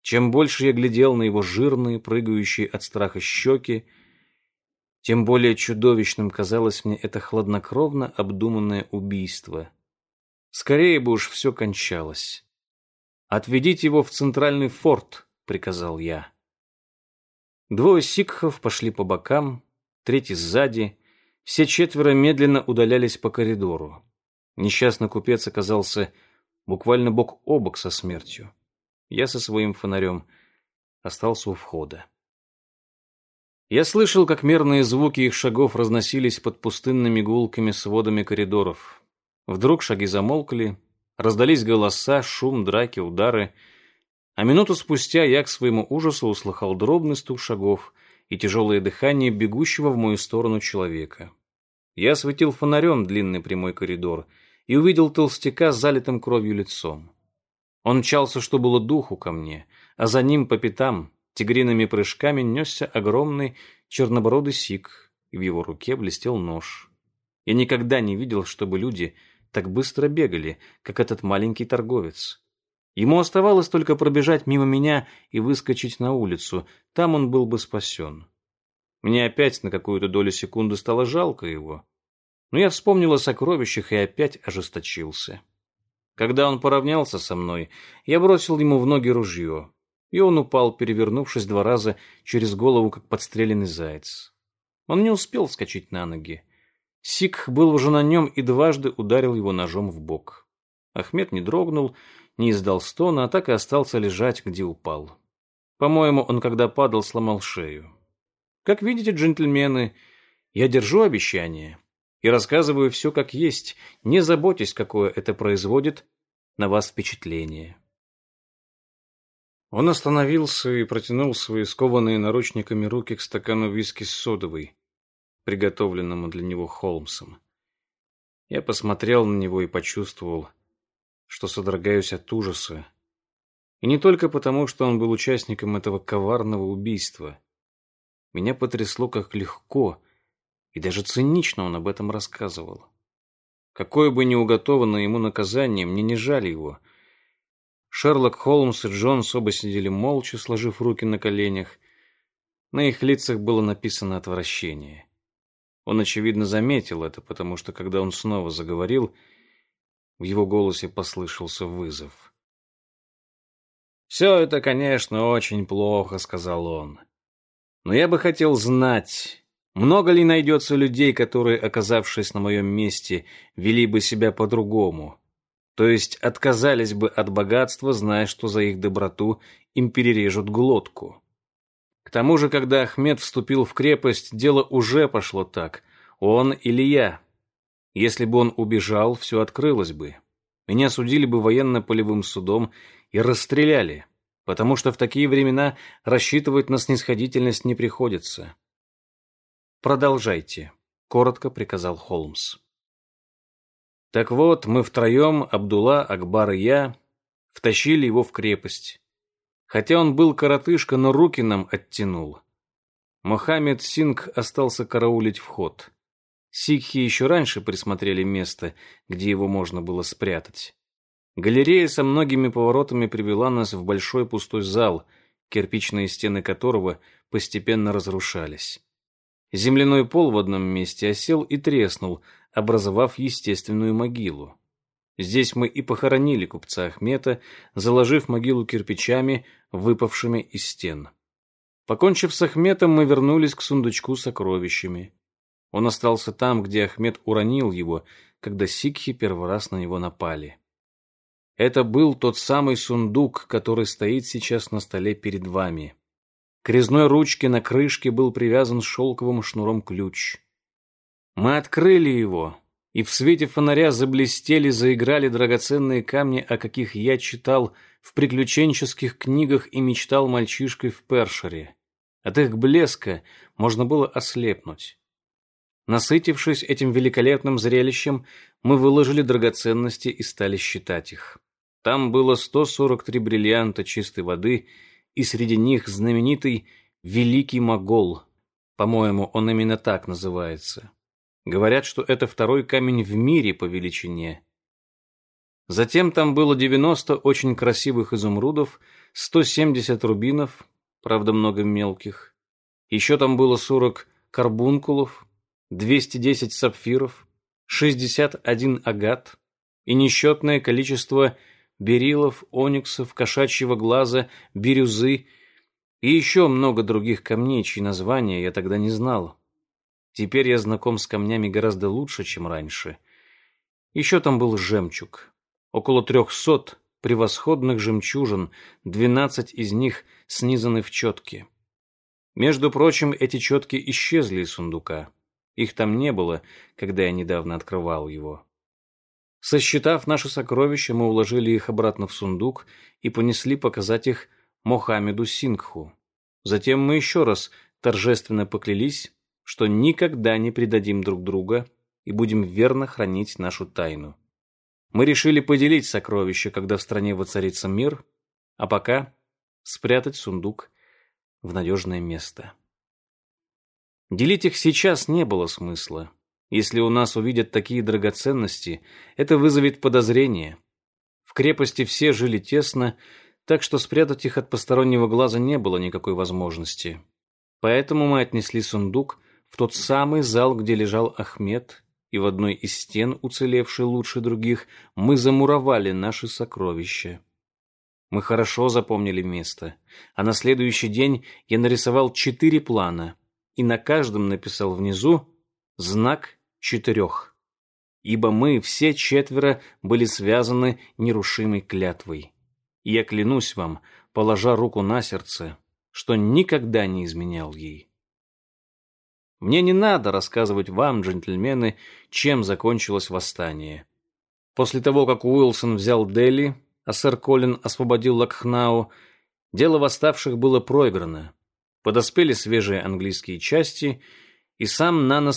Чем больше я глядел на его жирные, прыгающие от страха щеки, тем более чудовищным казалось мне это хладнокровно обдуманное убийство. Скорее бы уж все кончалось. «Отведите его в центральный форт», — приказал я. Двое сикхов пошли по бокам, третий сзади, все четверо медленно удалялись по коридору. Несчастный купец оказался буквально бок о бок со смертью. Я со своим фонарем остался у входа. Я слышал, как мерные звуки их шагов разносились под пустынными гулкими сводами коридоров. Вдруг шаги замолкли, раздались голоса, шум, драки, удары. А минуту спустя я к своему ужасу услыхал дробный стук шагов и тяжелое дыхание бегущего в мою сторону человека. Я светил фонарем длинный прямой коридор — и увидел толстяка с залитым кровью лицом. Он мчался, что было духу ко мне, а за ним по пятам тигриными прыжками несся огромный чернобородый сик, и в его руке блестел нож. Я никогда не видел, чтобы люди так быстро бегали, как этот маленький торговец. Ему оставалось только пробежать мимо меня и выскочить на улицу, там он был бы спасен. Мне опять на какую-то долю секунды стало жалко его. Но я вспомнил о сокровищах и опять ожесточился. Когда он поравнялся со мной, я бросил ему в ноги ружье, и он упал, перевернувшись два раза через голову, как подстреленный заяц. Он не успел вскочить на ноги. Сикх был уже на нем и дважды ударил его ножом в бок. Ахмед не дрогнул, не издал стона, а так и остался лежать, где упал. По-моему, он, когда падал, сломал шею. Как видите, джентльмены, я держу обещание и рассказываю все как есть, не заботясь, какое это производит на вас впечатление. Он остановился и протянул свои скованные наручниками руки к стакану виски с содовой, приготовленному для него Холмсом. Я посмотрел на него и почувствовал, что содрогаюсь от ужаса. И не только потому, что он был участником этого коварного убийства. Меня потрясло, как легко и даже цинично он об этом рассказывал. Какое бы ни уготовано ему наказание, мне не жаль его. Шерлок Холмс и Джонс оба сидели молча, сложив руки на коленях. На их лицах было написано отвращение. Он, очевидно, заметил это, потому что, когда он снова заговорил, в его голосе послышался вызов. «Все это, конечно, очень плохо», — сказал он. «Но я бы хотел знать, много ли найдется людей, которые, оказавшись на моем месте, вели бы себя по-другому? То есть отказались бы от богатства, зная, что за их доброту им перережут глотку. К тому же, когда Ахмед вступил в крепость, дело уже пошло так. Он или я. Если бы он убежал, все открылось бы. Меня судили бы военно-полевым судом и расстреляли, потому что в такие времена рассчитывать на снисходительность не приходится. «Продолжайте», — коротко приказал Холмс. Так вот, мы втроем, Абдулла, Акбар и я, втащили его в крепость. Хотя он был коротышка, но руки нам оттянул. Мохаммед Синг остался караулить вход. Сикхи еще раньше присмотрели место, где его можно было спрятать. Галерея со многими поворотами привела нас в большой пустой зал, кирпичные стены которого постепенно разрушались. Земляной пол в одном месте осел и треснул, образовав естественную могилу. Здесь мы и похоронили купца Ахмета, заложив могилу кирпичами, выпавшими из стен. Покончив с Ахметом, мы вернулись к сундучку с сокровищами. Он остался там, где Ахмед уронил его, когда сикхи первый раз на него напали. Это был тот самый сундук, который стоит сейчас на столе перед вами. К резной ручке на крышке был привязан шелковым шнуром ключ. Мы открыли его, и в свете фонаря заблестели, заиграли драгоценные камни, о каких я читал в приключенческих книгах и мечтал мальчишкой в Першере. От их блеска можно было ослепнуть. Насытившись этим великолепным зрелищем, мы выложили драгоценности и стали считать их. Там было 143 бриллианта чистой воды, и среди них знаменитый Великий Могол. По-моему, он именно так называется. Говорят, что это второй камень в мире по величине. Затем там было 90 очень красивых изумрудов, 170 рубинов, правда, много мелких. Еще там было 40 карбункулов, 210 сапфиров, 61 агат и несчетное количество берилов, ониксов, кошачьего глаза, бирюзы и еще много других камней, чьи названия я тогда не знал. Теперь я знаком с камнями гораздо лучше, чем раньше. Еще там был жемчуг. Около трехсот превосходных жемчужин, двенадцать из них снизаны в четки. Между прочим, эти четки исчезли из сундука. Их там не было, когда я недавно открывал его. Сосчитав наши сокровища, мы уложили их обратно в сундук и понесли показать их Мохаммеду Сингху. Затем мы еще раз торжественно поклялись что никогда не предадим друг друга и будем верно хранить нашу тайну. Мы решили поделить сокровища, когда в стране воцарится мир, а пока спрятать сундук в надежное место. Делить их сейчас не было смысла. Если у нас увидят такие драгоценности, это вызовет подозрение. В крепости все жили тесно, так что спрятать их от постороннего глаза не было никакой возможности. Поэтому мы отнесли сундук в тот самый зал, где лежал Ахмед, и в одной из стен, уцелевшей лучше других, мы замуровали наши сокровища. Мы хорошо запомнили место, а на следующий день я нарисовал четыре плана и на каждом написал внизу знак четырех, ибо мы все четверо были связаны нерушимой клятвой. И я клянусь вам, положа руку на сердце, что никогда не изменял ей. Мне не надо рассказывать вам, джентльмены, чем закончилось восстание. После того, как Уилсон взял Дели, а сэр Колин освободил Лакхнау, дело восставших было проиграно. Подоспели свежие английские части, и сам Нана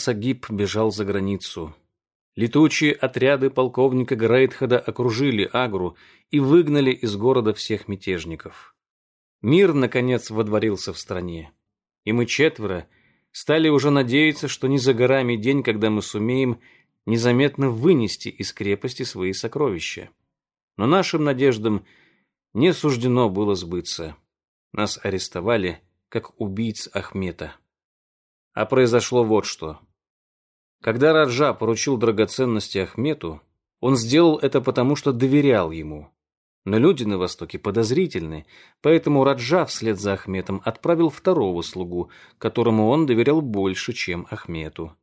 бежал за границу. Летучие отряды полковника Грейтхеда окружили Агру и выгнали из города всех мятежников. Мир, наконец, водворился в стране, и мы четверо — стали уже надеяться, что не за горами день, когда мы сумеем незаметно вынести из крепости свои сокровища. Но нашим надеждам не суждено было сбыться. Нас арестовали, как убийц Ахмета. А произошло вот что. Когда Раджа поручил драгоценности Ахмету, он сделал это потому, что доверял ему. Но люди на Востоке подозрительны, поэтому Раджа вслед за Ахметом отправил второго слугу, которому он доверял больше, чем Ахмету.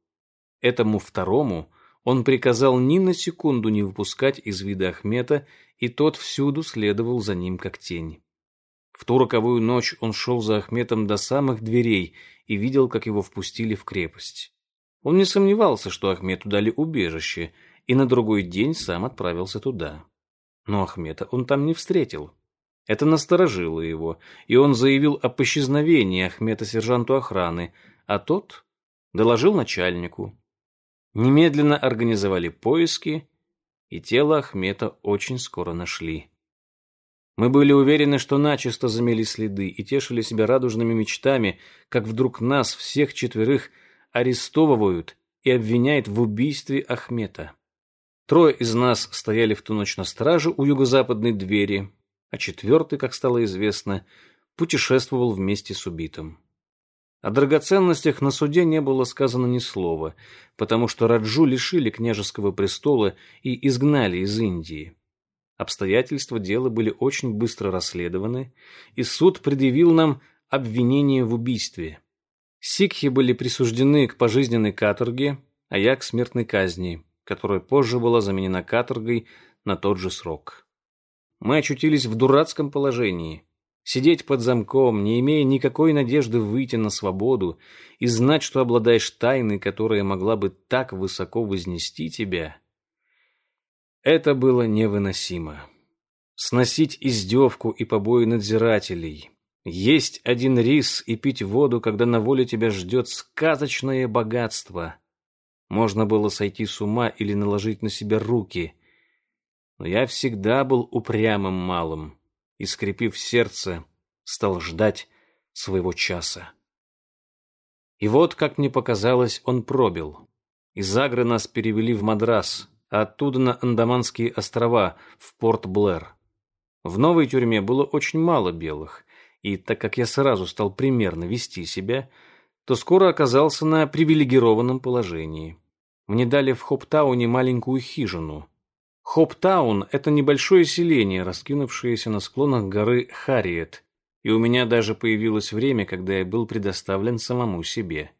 Этому второму Он приказал ни на секунду не выпускать из вида Ахмета, и тот всюду следовал за ним как тень. В ту роковую ночь он шел за Ахметом до самых дверей и видел, как его впустили в крепость. Он не сомневался, что Ахмету дали убежище, и на другой день сам отправился туда. Но Ахмета он там не встретил. Это насторожило его, и он заявил о исчезновении Ахмета сержанту охраны, а тот доложил начальнику. Немедленно организовали поиски, и тело Ахмета очень скоро нашли. Мы были уверены, что начисто замели следы и тешили себя радужными мечтами, как вдруг нас, всех четверых, арестовывают и обвиняют в убийстве Ахмета. Трое из нас стояли в ту ночь на страже у юго-западной двери, а четвертый, как стало известно, путешествовал вместе с убитым. О драгоценностях на суде не было сказано ни слова, потому что Раджу лишили княжеского престола и изгнали из Индии. Обстоятельства дела были очень быстро расследованы, и суд предъявил нам обвинение в убийстве. Сикхи были присуждены к пожизненной каторге, а я к смертной казни, которая позже была заменена каторгой на тот же срок. Мы очутились в дурацком положении. Сидеть под замком, не имея никакой надежды выйти на свободу и знать, что обладаешь тайной, которая могла бы так высоко вознести тебя — это было невыносимо. Сносить издевку и побои надзирателей, есть один рис и пить воду, когда на воле тебя ждет сказочное богатство. Можно было сойти с ума или наложить на себя руки. Но я всегда был упрямым малым и, скрепив сердце, стал ждать своего часа. И вот, как мне показалось, он пробил. Из Агры нас перевели в Мадрас, оттуда на Андаманские острова, в Порт-Блэр. В новой тюрьме было очень мало белых, и так как я сразу стал примерно вести себя, то скоро оказался на привилегированном положении. Мне дали в Хоптауне маленькую хижину. Хоптаун — это небольшое селение, раскинувшееся на склонах горы Харриет, и у меня даже появилось время, когда я был предоставлен самому себе.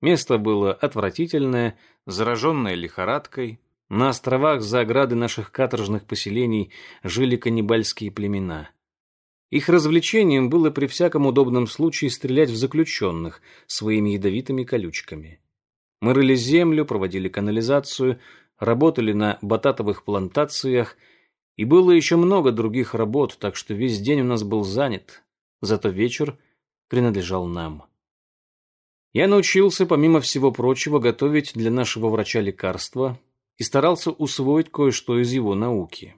Место было отвратительное, зараженное лихорадкой, на островах за ограды наших каторжных поселений жили каннибальские племена. Их развлечением было при всяком удобном случае стрелять в заключенных своими ядовитыми колючками. Мы рыли землю, проводили канализацию, работали на бататовых плантациях, и было еще много других работ, так что весь день у нас был занят, зато вечер принадлежал нам. Я научился, помимо всего прочего, готовить для нашего врача лекарства, и старался усвоить кое-что из его науки.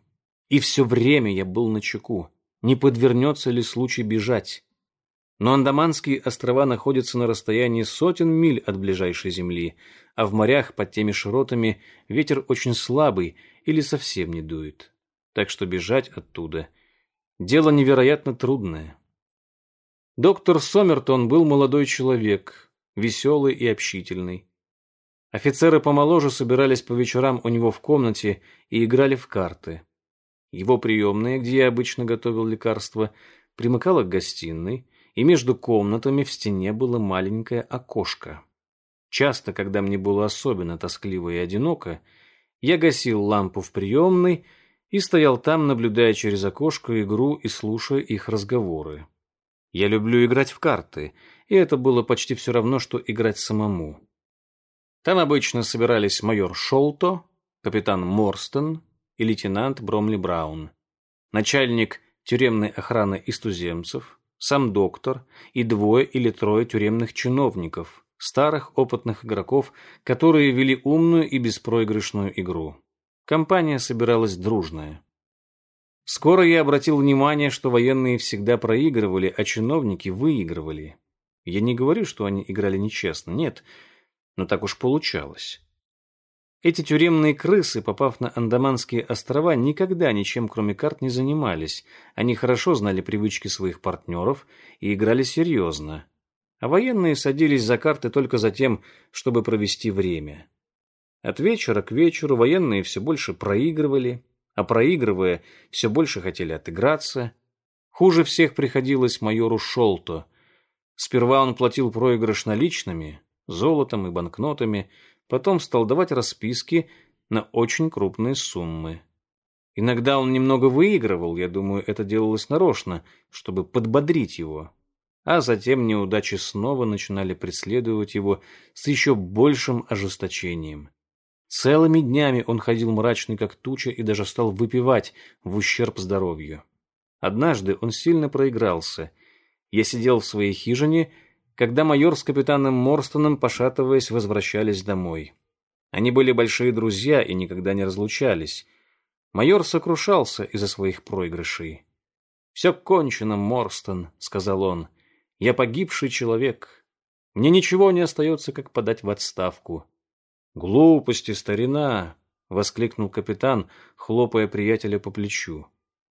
И все время я был на чеку, не подвернется ли случай бежать. Но Андаманские острова находятся на расстоянии сотен миль от ближайшей земли, а в морях под теми широтами ветер очень слабый или совсем не дует. Так что бежать оттуда — дело невероятно трудное. Доктор Сомертон был молодой человек, веселый и общительный. Офицеры помоложе собирались по вечерам у него в комнате и играли в карты. Его приемная, где я обычно готовил лекарства, примыкала к гостиной, и между комнатами в стене было маленькое окошко. Часто, когда мне было особенно тоскливо и одиноко, я гасил лампу в приемной и стоял там, наблюдая через окошко игру и слушая их разговоры. Я люблю играть в карты, и это было почти все равно, что играть самому. Там обычно собирались майор Шолто, капитан Морстон и лейтенант Бромли Браун, начальник тюремной охраны из туземцев, сам доктор и двое или трое тюремных чиновников, старых опытных игроков, которые вели умную и беспроигрышную игру. Компания собиралась дружная. Скоро я обратил внимание, что военные всегда проигрывали, а чиновники выигрывали. Я не говорю, что они играли нечестно, нет – но так уж получалось. Эти тюремные крысы, попав на Андаманские острова, никогда ничем, кроме карт, не занимались. Они хорошо знали привычки своих партнеров и играли серьезно. А военные садились за карты только за тем, чтобы провести время. От вечера к вечеру военные все больше проигрывали, а проигрывая, все больше хотели отыграться. Хуже всех приходилось майору Шолто. Сперва он платил проигрыш наличными, золотом и банкнотами, потом стал давать расписки на очень крупные суммы. Иногда он немного выигрывал, я думаю, это делалось нарочно, чтобы подбодрить его. А затем неудачи снова начинали преследовать его с еще большим ожесточением. Целыми днями он ходил мрачный как туча и даже стал выпивать в ущерб здоровью. Однажды он сильно проигрался. Я сидел в своей хижине, когда майор с капитаном Морстоном, пошатываясь, возвращались домой. Они были большие друзья и никогда не разлучались. Майор сокрушался из-за своих проигрышей. «Все кончено, Морстон», — сказал он. «Я погибший человек. Мне ничего не остается, как подать в отставку». «Глупости, старина!» — воскликнул капитан, хлопая приятеля по плечу.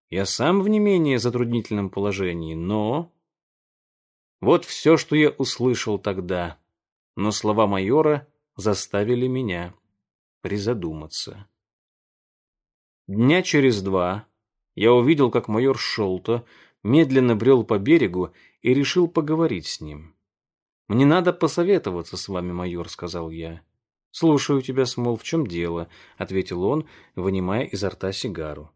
«Я сам в не менее затруднительном положении, но...» Вот все, что я услышал тогда. Но слова майора заставили меня призадуматься. Дня через два я увидел, как майор Шолто медленно брел по берегу и решил поговорить с ним. «Мне надо посоветоваться с вами, майор», — сказал я. «Слушаю тебя, Смол, в чем дело?» — ответил он, вынимая изо рта сигару.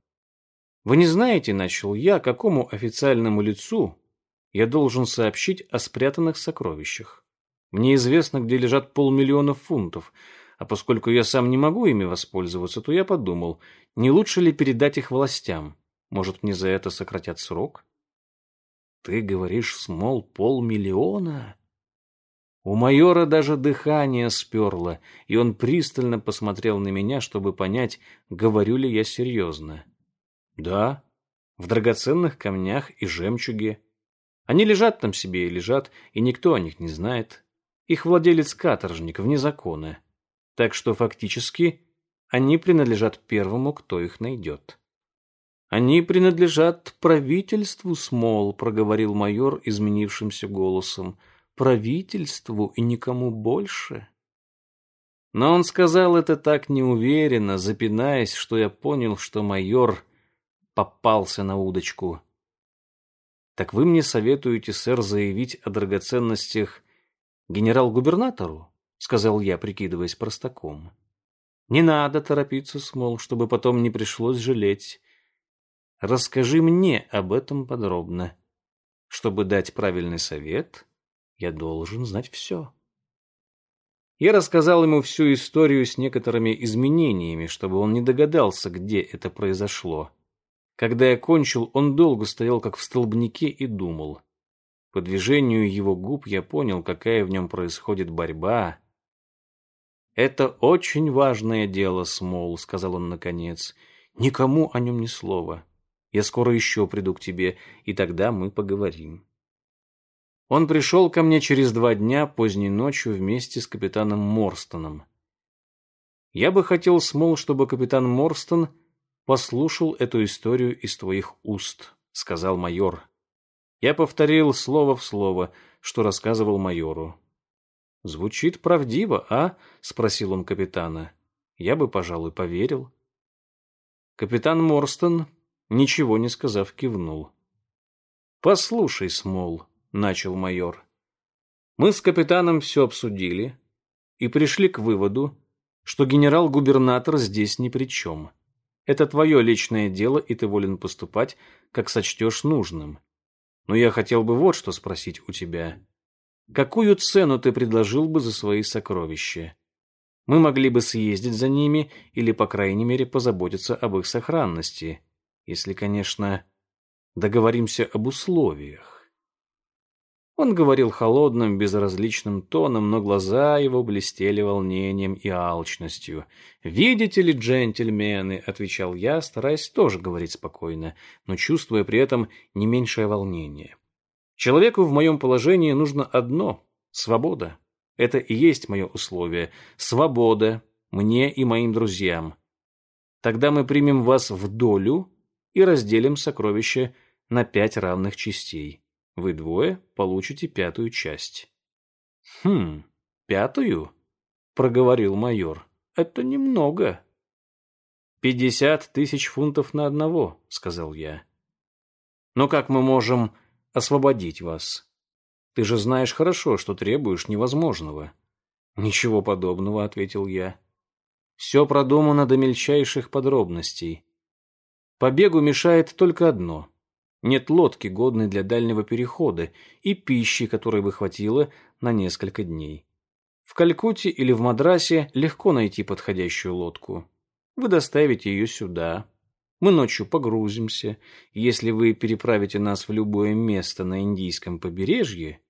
«Вы не знаете, — начал я, — какому официальному лицу я должен сообщить о спрятанных сокровищах. Мне известно, где лежат полмиллиона фунтов, а поскольку я сам не могу ими воспользоваться, то я подумал, не лучше ли передать их властям? Может, мне за это сократят срок? Ты говоришь, Смол, полмиллиона? У майора даже дыхание сперло, и он пристально посмотрел на меня, чтобы понять, говорю ли я серьезно. Да, в драгоценных камнях и жемчуге. Они лежат там себе и лежат, и никто о них не знает. Их владелец каторжник, вне закона. Так что фактически они принадлежат первому, кто их найдет. «Они принадлежат правительству, Смол», — проговорил майор изменившимся голосом. «Правительству и никому больше». Но он сказал это так неуверенно, запинаясь, что я понял, что майор попался на удочку. «Так вы мне советуете, сэр, заявить о драгоценностях генерал-губернатору?» — сказал я, прикидываясь простаком. «Не надо торопиться, Смол, чтобы потом не пришлось жалеть. Расскажи мне об этом подробно. Чтобы дать правильный совет, я должен знать все». Я рассказал ему всю историю с некоторыми изменениями, чтобы он не догадался, где это произошло. Когда я кончил, он долго стоял как в столбнике и думал. По движению его губ я понял, какая в нем происходит борьба. «Это очень важное дело, Смол», — сказал он наконец. «Никому о нем ни слова. Я скоро еще приду к тебе, и тогда мы поговорим». Он пришел ко мне через два дня поздней ночью вместе с капитаном Морстоном. Я бы хотел, Смол, чтобы капитан Морстон послушал эту историю из твоих уст», — сказал майор. Я повторил слово в слово, что рассказывал майору. «Звучит правдиво, а?» — спросил он капитана. «Я бы, пожалуй, поверил». Капитан Морстон, ничего не сказав, кивнул. «Послушай, Смол», — начал майор. «Мы с капитаном все обсудили и пришли к выводу, что генерал-губернатор здесь ни при чем. Это твое личное дело, и ты волен поступать, как сочтешь нужным. Но я хотел бы вот что спросить у тебя. Какую цену ты предложил бы за свои сокровища? Мы могли бы съездить за ними или, по крайней мере, позаботиться об их сохранности, если, конечно, договоримся об условиях. Он говорил холодным, безразличным тоном, но глаза его блестели волнением и алчностью. «Видите ли, джентльмены», — отвечал я, стараясь тоже говорить спокойно, но чувствуя при этом не меньшее волнение. «Человеку в моем положении нужно одно — свобода. Это и есть мое условие. Свобода мне и моим друзьям. Тогда мы примем вас в долю и разделим сокровища на пять равных частей». Вы двое получите пятую часть. Хм, пятую? проговорил майор. Это немного. Пятьдесят тысяч фунтов на одного, сказал я. Но как мы можем освободить вас? Ты же знаешь хорошо, что требуешь невозможного. Ничего подобного, ответил я. Все продумано до мельчайших подробностей. Побегу мешает только одно. Нет лодки, годной для дальнего перехода, и пищи, которой бы хватило на несколько дней. В Калькутте или в Мадрасе легко найти подходящую лодку. Вы доставите ее сюда. Мы ночью погрузимся. Если вы переправите нас в любое место на Индийском побережье,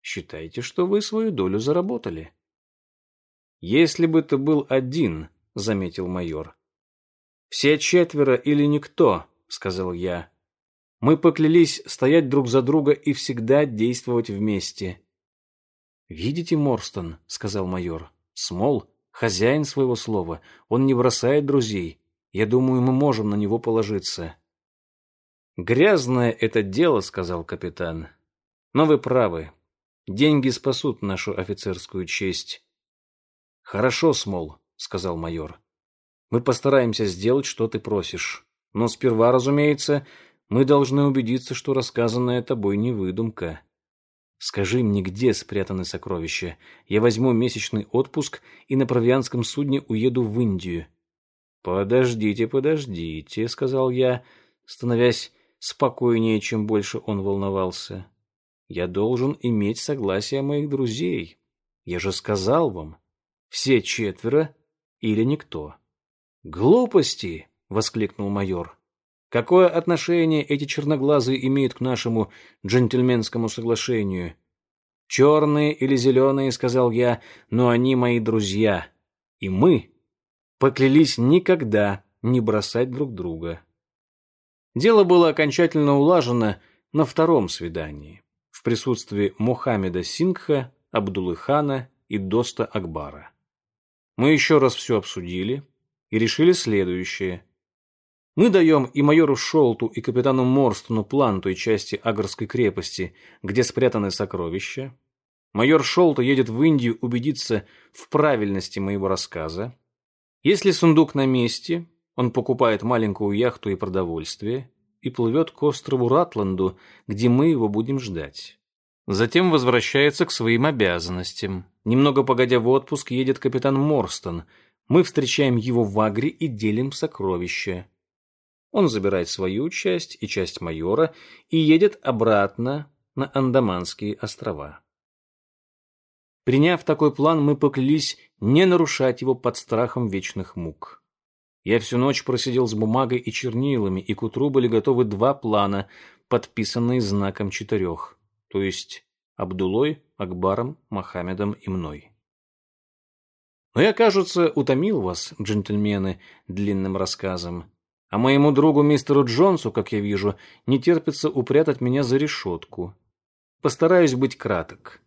считайте, что вы свою долю заработали. Если бы ты был один, заметил майор. Все четверо или никто, сказал я. Мы поклялись стоять друг за друга и всегда действовать вместе. «Видите, Морстон», — сказал майор, — «Смол — хозяин своего слова, он не бросает друзей. Я думаю, мы можем на него положиться». «Грязное это дело», — сказал капитан. «Но вы правы. Деньги спасут нашу офицерскую честь». «Хорошо, Смол», — сказал майор. «Мы постараемся сделать, что ты просишь. Но сперва, разумеется, мы должны убедиться, что рассказанное тобой не выдумка». Скажи мне, где спрятаны сокровища. Я возьму месячный отпуск и на провианском судне уеду в Индию. Подождите, подождите, сказал я, становясь спокойнее, чем больше он волновался. Я должен иметь согласие моих друзей. Я же сказал вам, все четверо или никто. Глупости, воскликнул майор. Какое отношение эти черноглазые имеют к нашему джентльменскому соглашению? Черные или зеленые, сказал я, но они мои друзья. И мы поклялись никогда не бросать друг друга. Дело было окончательно улажено на втором свидании в присутствии Мухаммеда Сингха, Абдулыхана и Доста Акбара. Мы еще раз все обсудили и решили следующее – мы даем и майору Шолту, и капитану Морстону план той части Агрской крепости, где спрятаны сокровища. Майор Шолта едет в Индию убедиться в правильности моего рассказа. Если сундук на месте, он покупает маленькую яхту и продовольствие и плывет к острову Ратланду, где мы его будем ждать. Затем возвращается к своим обязанностям. Немного погодя в отпуск, едет капитан Морстон. Мы встречаем его в Агре и делим сокровища. Он забирает свою часть и часть майора и едет обратно на Андаманские острова. Приняв такой план, мы поклялись не нарушать его под страхом вечных мук. Я всю ночь просидел с бумагой и чернилами, и к утру были готовы два плана, подписанные знаком четырех, то есть Абдулой, Акбаром, Мохаммедом и мной. Но я, кажется, утомил вас, джентльмены, длинным рассказом. А моему другу мистеру Джонсу, как я вижу, не терпится упрятать меня за решетку. Постараюсь быть краток.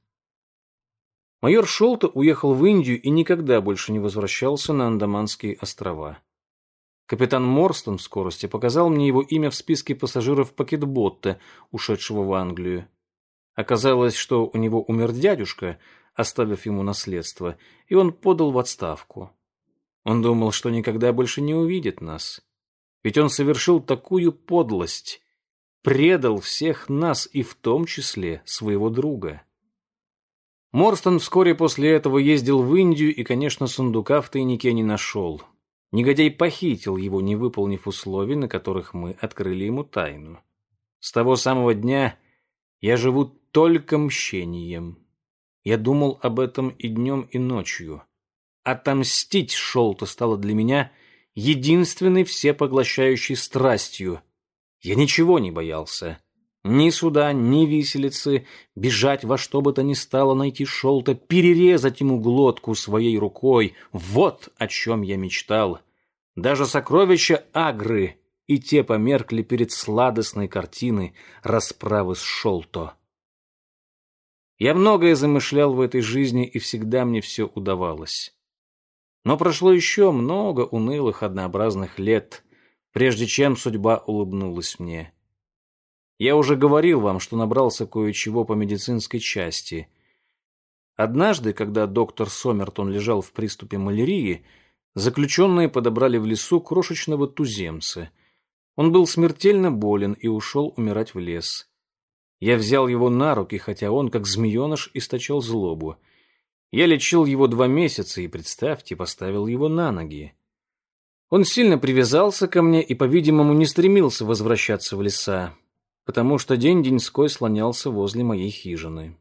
Майор Шолта уехал в Индию и никогда больше не возвращался на Андаманские острова. Капитан Морстон в скорости показал мне его имя в списке пассажиров пакетботта, ушедшего в Англию. Оказалось, что у него умер дядюшка, оставив ему наследство, и он подал в отставку. Он думал, что никогда больше не увидит нас. Ведь он совершил такую подлость, предал всех нас и в том числе своего друга. Морстон вскоре после этого ездил в Индию и, конечно, сундука в тайнике не нашел. Негодяй похитил его, не выполнив условий, на которых мы открыли ему тайну. С того самого дня я живу только мщением. Я думал об этом и днем, и ночью. Отомстить Шолта стало для меня единственной всепоглощающей страстью. Я ничего не боялся. Ни суда, ни виселицы, бежать во что бы то ни стало найти Шолта, перерезать ему глотку своей рукой. Вот о чем я мечтал. Даже сокровища Агры и те померкли перед сладостной картиной расправы с Шолто. Я многое замышлял в этой жизни, и всегда мне все удавалось. Но прошло еще много унылых однообразных лет, прежде чем судьба улыбнулась мне. Я уже говорил вам, что набрался кое-чего по медицинской части. Однажды, когда доктор Сомертон лежал в приступе малярии, заключенные подобрали в лесу крошечного туземца. Он был смертельно болен и ушел умирать в лес. Я взял его на руки, хотя он, как змееныш, источал злобу. Я лечил его два месяца и, представьте, поставил его на ноги. Он сильно привязался ко мне и, по-видимому, не стремился возвращаться в леса, потому что день-деньской слонялся возле моей хижины.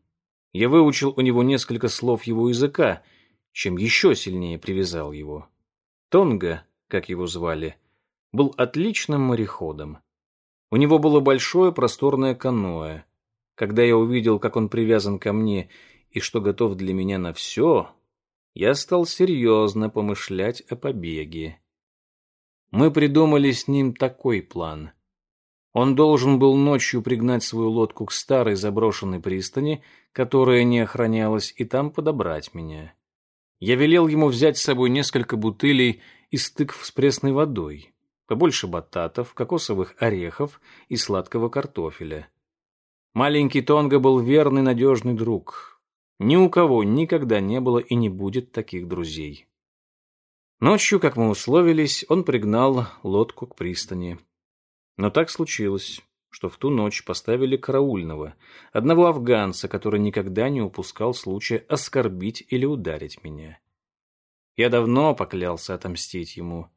Я выучил у него несколько слов его языка, чем еще сильнее привязал его. Тонга, как его звали, был отличным мореходом. У него было большое просторное каноэ. Когда я увидел, как он привязан ко мне и что готов для меня на все, я стал серьезно помышлять о побеге. Мы придумали с ним такой план. Он должен был ночью пригнать свою лодку к старой заброшенной пристани, которая не охранялась, и там подобрать меня. Я велел ему взять с собой несколько бутылей из тыкв с пресной водой, побольше бататов, кокосовых орехов и сладкого картофеля. Маленький Тонго был верный, надежный друг. Ни у кого никогда не было и не будет таких друзей. Ночью, как мы условились, он пригнал лодку к пристани. Но так случилось, что в ту ночь поставили караульного, одного афганца, который никогда не упускал случая оскорбить или ударить меня. Я давно поклялся отомстить ему.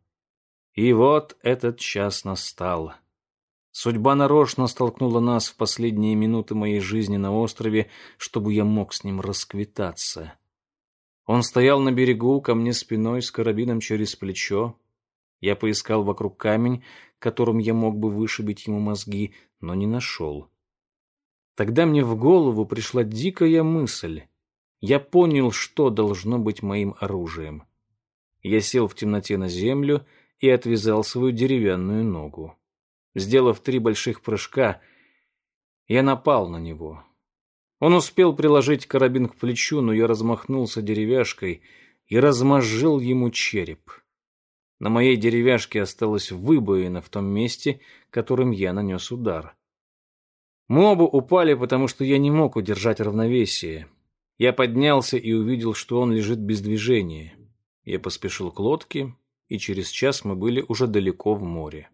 И вот этот час настал. Судьба нарочно столкнула нас в последние минуты моей жизни на острове, чтобы я мог с ним расквитаться. Он стоял на берегу, ко мне спиной, с карабином через плечо. Я поискал вокруг камень, которым я мог бы вышибить ему мозги, но не нашел. Тогда мне в голову пришла дикая мысль. Я понял, что должно быть моим оружием. Я сел в темноте на землю и отвязал свою деревянную ногу. Сделав три больших прыжка, я напал на него. Он успел приложить карабин к плечу, но я размахнулся деревяшкой и размозжил ему череп. На моей деревяшке осталась выбоина в том месте, которым я нанес удар. Мы оба упали, потому что я не мог удержать равновесие. Я поднялся и увидел, что он лежит без движения. Я поспешил к лодке, и через час мы были уже далеко в море.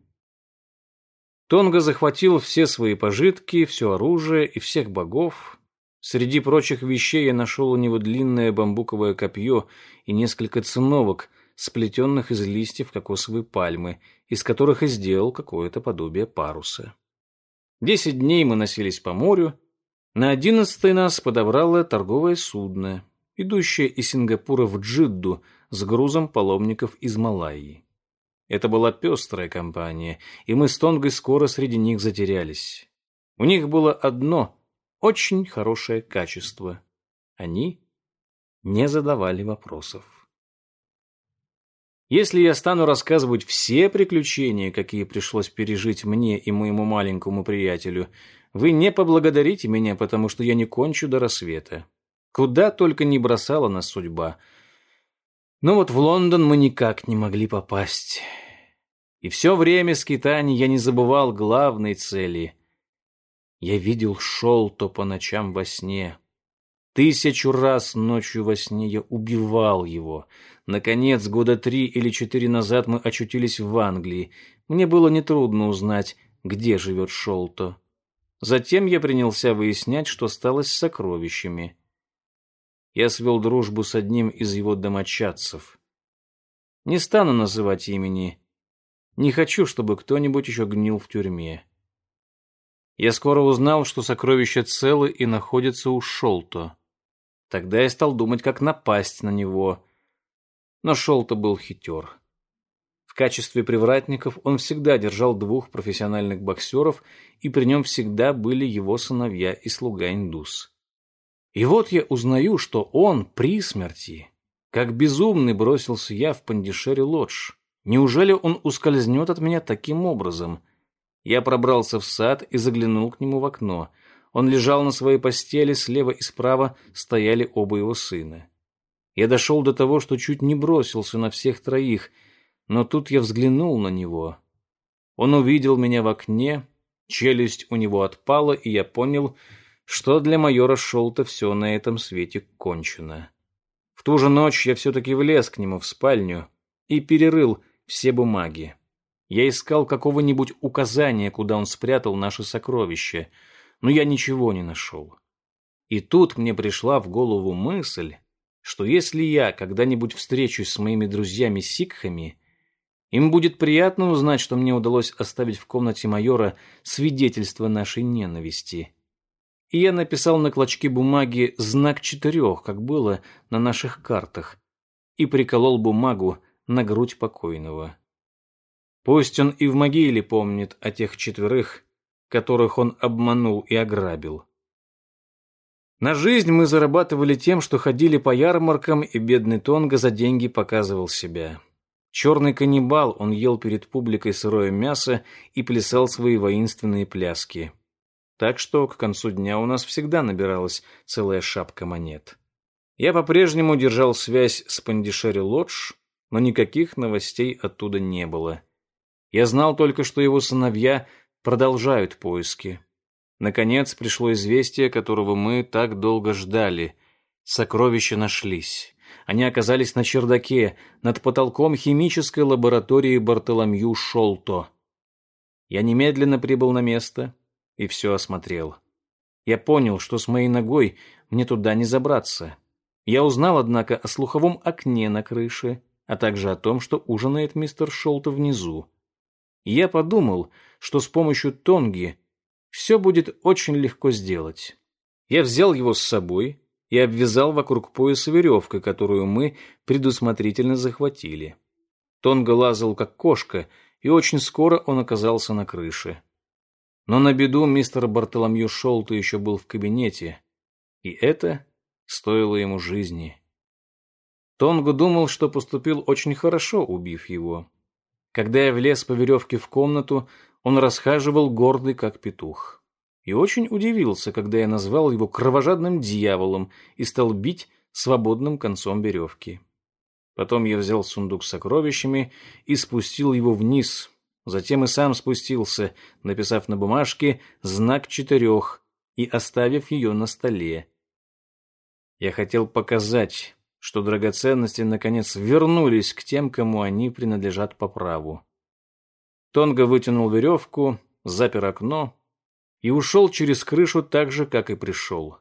Тонга захватил все свои пожитки, все оружие и всех богов. Среди прочих вещей я нашел у него длинное бамбуковое копье и несколько циновок, сплетенных из листьев кокосовой пальмы, из которых и сделал какое-то подобие паруса. Десять дней мы носились по морю. На одиннадцатый нас подобрало торговое судно, идущее из Сингапура в Джидду с грузом паломников из Малайи. Это была пестрая компания, и мы с Тонгой скоро среди них затерялись. У них было одно очень хорошее качество. Они не задавали вопросов. Если я стану рассказывать все приключения, какие пришлось пережить мне и моему маленькому приятелю, вы не поблагодарите меня, потому что я не кончу до рассвета. Куда только не бросала нас судьба. Но вот в Лондон мы никак не могли попасть. И все время скитаний я не забывал главной цели. Я видел Шолто по ночам во сне. Тысячу раз ночью во сне я убивал его. Наконец, года три или четыре назад мы очутились в Англии. Мне было нетрудно узнать, где живет Шолто. Затем я принялся выяснять, что стало с сокровищами. Я свел дружбу с одним из его домочадцев. Не стану называть имени. Не хочу, чтобы кто-нибудь еще гнил в тюрьме. Я скоро узнал, что сокровища целы и находятся у Шолто. Тогда я стал думать, как напасть на него. Но Шолто был хитер. В качестве привратников он всегда держал двух профессиональных боксеров, и при нем всегда были его сыновья и слуга-индус. И вот я узнаю, что он при смерти. Как безумный бросился я в Пандишере Лодж. Неужели он ускользнет от меня таким образом? Я пробрался в сад и заглянул к нему в окно — он лежал на своей постели, слева и справа стояли оба его сына. Я дошел до того, что чуть не бросился на всех троих, но тут я взглянул на него. Он увидел меня в окне, челюсть у него отпала, и я понял, что для майора Шолта все на этом свете кончено. В ту же ночь я все-таки влез к нему в спальню и перерыл все бумаги. Я искал какого-нибудь указания, куда он спрятал наши сокровища — но я ничего не нашел. И тут мне пришла в голову мысль, что если я когда-нибудь встречусь с моими друзьями-сикхами, им будет приятно узнать, что мне удалось оставить в комнате майора свидетельство нашей ненависти. И я написал на клочке бумаги знак четырех, как было на наших картах, и приколол бумагу на грудь покойного. Пусть он и в могиле помнит о тех четверых, которых он обманул и ограбил. На жизнь мы зарабатывали тем, что ходили по ярмаркам, и бедный Тонга за деньги показывал себя. Черный каннибал, он ел перед публикой сырое мясо и плясал свои воинственные пляски. Так что к концу дня у нас всегда набиралась целая шапка монет. Я по-прежнему держал связь с Пандишери Лодж, но никаких новостей оттуда не было. Я знал только, что его сыновья продолжают поиски. Наконец пришло известие, которого мы так долго ждали. Сокровища нашлись. Они оказались на чердаке, над потолком химической лаборатории Бартоломью Шолто. Я немедленно прибыл на место и все осмотрел. Я понял, что с моей ногой мне туда не забраться. Я узнал, однако, о слуховом окне на крыше, а также о том, что ужинает мистер Шолто внизу. я подумал, что с помощью тонги все будет очень легко сделать. Я взял его с собой и обвязал вокруг пояса веревкой, которую мы предусмотрительно захватили. Тонга лазал как кошка, и очень скоро он оказался на крыше. Но на беду мистер Бартоломью Шолта еще был в кабинете, и это стоило ему жизни. Тонгу думал, что поступил очень хорошо, убив его. Когда я влез по веревке в комнату, он расхаживал гордый, как петух и очень удивился, когда я назвал его кровожадным дьяволом и стал бить свободным концом веревки. Потом я взял сундук с сокровищами и спустил его вниз, затем и сам спустился, написав на бумажке знак четырех и оставив ее на столе. Я хотел показать, что драгоценности наконец вернулись к тем, кому они принадлежат по праву. Тонго вытянул веревку, запер окно и ушел через крышу так же, как и пришел.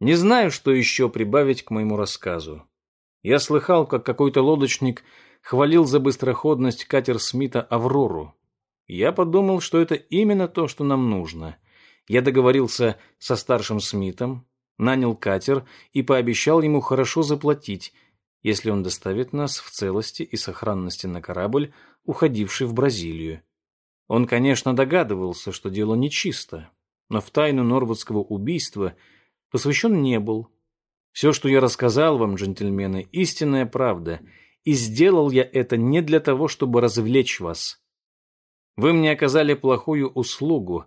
Не знаю, что еще прибавить к моему рассказу. Я слыхал, как какой-то лодочник хвалил за быстроходность катер Смита «Аврору». Я подумал, что это именно то, что нам нужно. Я договорился со старшим Смитом, нанял катер и пообещал ему хорошо заплатить, если он доставит нас в целости и сохранности на корабль, уходивший в Бразилию. Он, конечно, догадывался, что дело нечисто, но в тайну Норвудского убийства посвящен не был. Все, что я рассказал вам, джентльмены, истинная правда, и сделал я это не для того, чтобы развлечь вас. Вы мне оказали плохую услугу,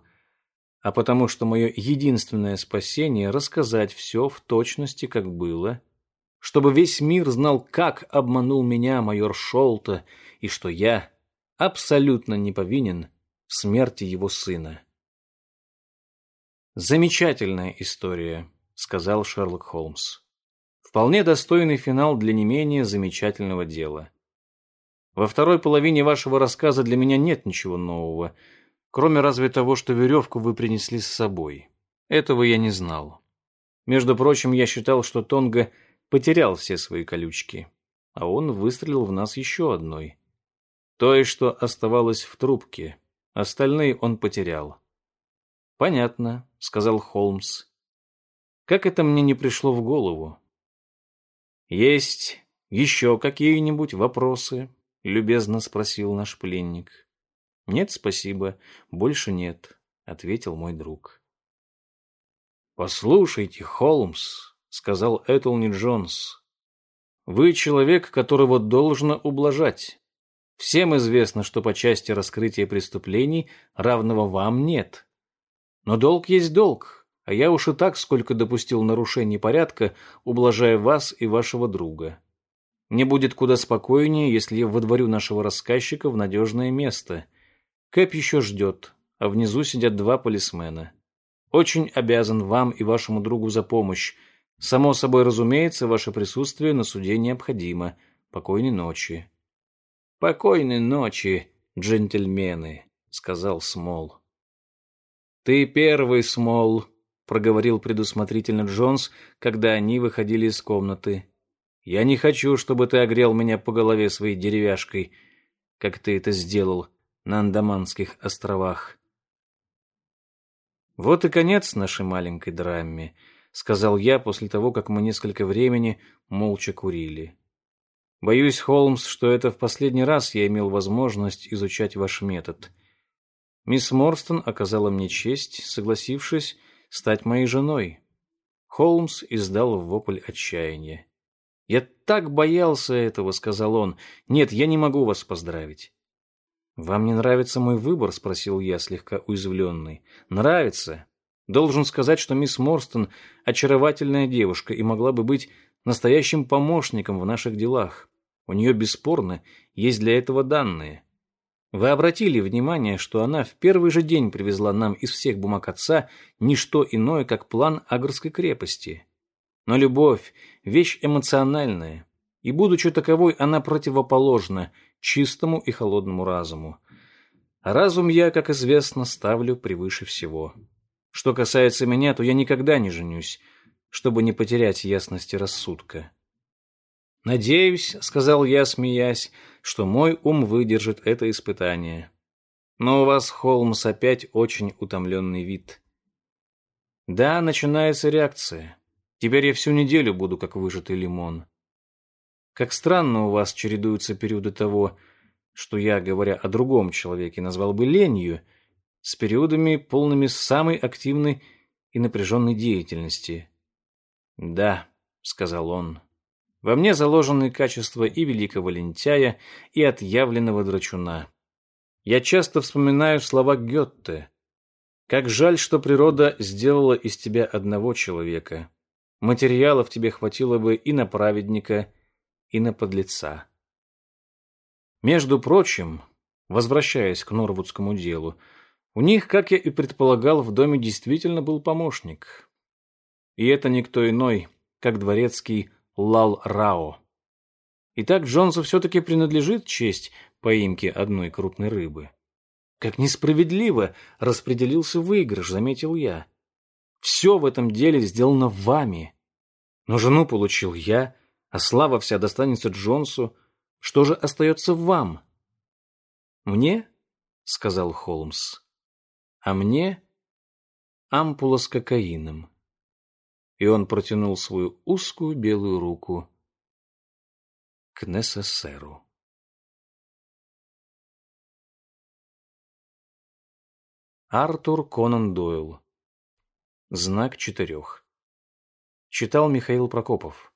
а потому что мое единственное спасение — рассказать все в точности, как было, чтобы весь мир знал, как обманул меня майор Шолта, и что я абсолютно не повинен в смерти его сына. «Замечательная история», — сказал Шерлок Холмс. «Вполне достойный финал для не менее замечательного дела. Во второй половине вашего рассказа для меня нет ничего нового, кроме разве того, что веревку вы принесли с собой. Этого я не знал. Между прочим, я считал, что Тонга потерял все свои колючки, а он выстрелил в нас еще одной той, что оставалось в трубке. Остальные он потерял. «Понятно», — сказал Холмс. «Как это мне не пришло в голову?» «Есть еще какие-нибудь вопросы?» — любезно спросил наш пленник. «Нет, спасибо, больше нет», — ответил мой друг. «Послушайте, Холмс», — сказал Этелни Джонс, — «вы человек, которого должно ублажать. Всем известно, что по части раскрытия преступлений равного вам нет. Но долг есть долг, а я уж и так сколько допустил нарушений порядка, ублажая вас и вашего друга. Мне будет куда спокойнее, если я водворю нашего рассказчика в надежное место. Кэп еще ждет, а внизу сидят два полисмена. Очень обязан вам и вашему другу за помощь. Само собой разумеется, ваше присутствие на суде необходимо. Покойной ночи. «Покойной ночи, джентльмены», — сказал Смол. «Ты первый, Смол», — проговорил предусмотрительно Джонс, когда они выходили из комнаты. Я не хочу, чтобы ты огрел меня по голове своей деревяшкой, как ты это сделал на Андаманских островах. Вот и конец нашей маленькой драме, сказал я после того, как мы несколько времени молча курили. Боюсь, Холмс, что это в последний раз я имел возможность изучать ваш метод. Мисс Морстон оказала мне честь, согласившись стать моей женой. Холмс издал вопль отчаяния. «Я так боялся этого», — сказал он. «Нет, я не могу вас поздравить». «Вам не нравится мой выбор?» — спросил я, слегка уязвленный. «Нравится. Должен сказать, что мисс Морстон — очаровательная девушка и могла бы быть настоящим помощником в наших делах. У нее, бесспорно, есть для этого данные. Вы обратили внимание, что она в первый же день привезла нам из всех бумаг отца не что иное, как план Агрской крепости. Но любовь — вещь эмоциональная, и, будучи таковой, она противоположна чистому и холодному разуму. А разум я, как известно, ставлю превыше всего. Что касается меня, то я никогда не женюсь, чтобы не потерять ясности рассудка. «Надеюсь», — сказал я, смеясь, — «что мой ум выдержит это испытание. Но у вас, Холмс, опять очень утомленный вид». «Да, начинается реакция. Теперь я всю неделю буду как выжатый лимон. Как странно у вас чередуются периоды того, что я, говоря о другом человеке, назвал бы ленью, с периодами, полными самой активной и напряженной деятельности. «Да», — сказал он, — «во мне заложены качества и великого лентяя, и отъявленного драчуна. Я часто вспоминаю слова Гетте. Как жаль, что природа сделала из тебя одного человека, Материалов тебе хватило бы и на праведника, и на подлеца. Между прочим, возвращаясь к Норвудскому делу, у них, как я и предполагал, в доме действительно был помощник. И это никто иной, как дворецкий Лал Рао. Итак, Джонсу все-таки принадлежит честь поимки одной крупной рыбы. Как несправедливо распределился выигрыш, заметил я. Все в этом деле сделано вами. Но жену получил я, а слава вся достанется Джонсу. Что же остается вам? Мне? — сказал Холмс. А мне ампула с кокаином. И он протянул свою узкую белую руку к Несессеру. Артур Конан Дойл Знак четырех. Читал Михаил Прокопов.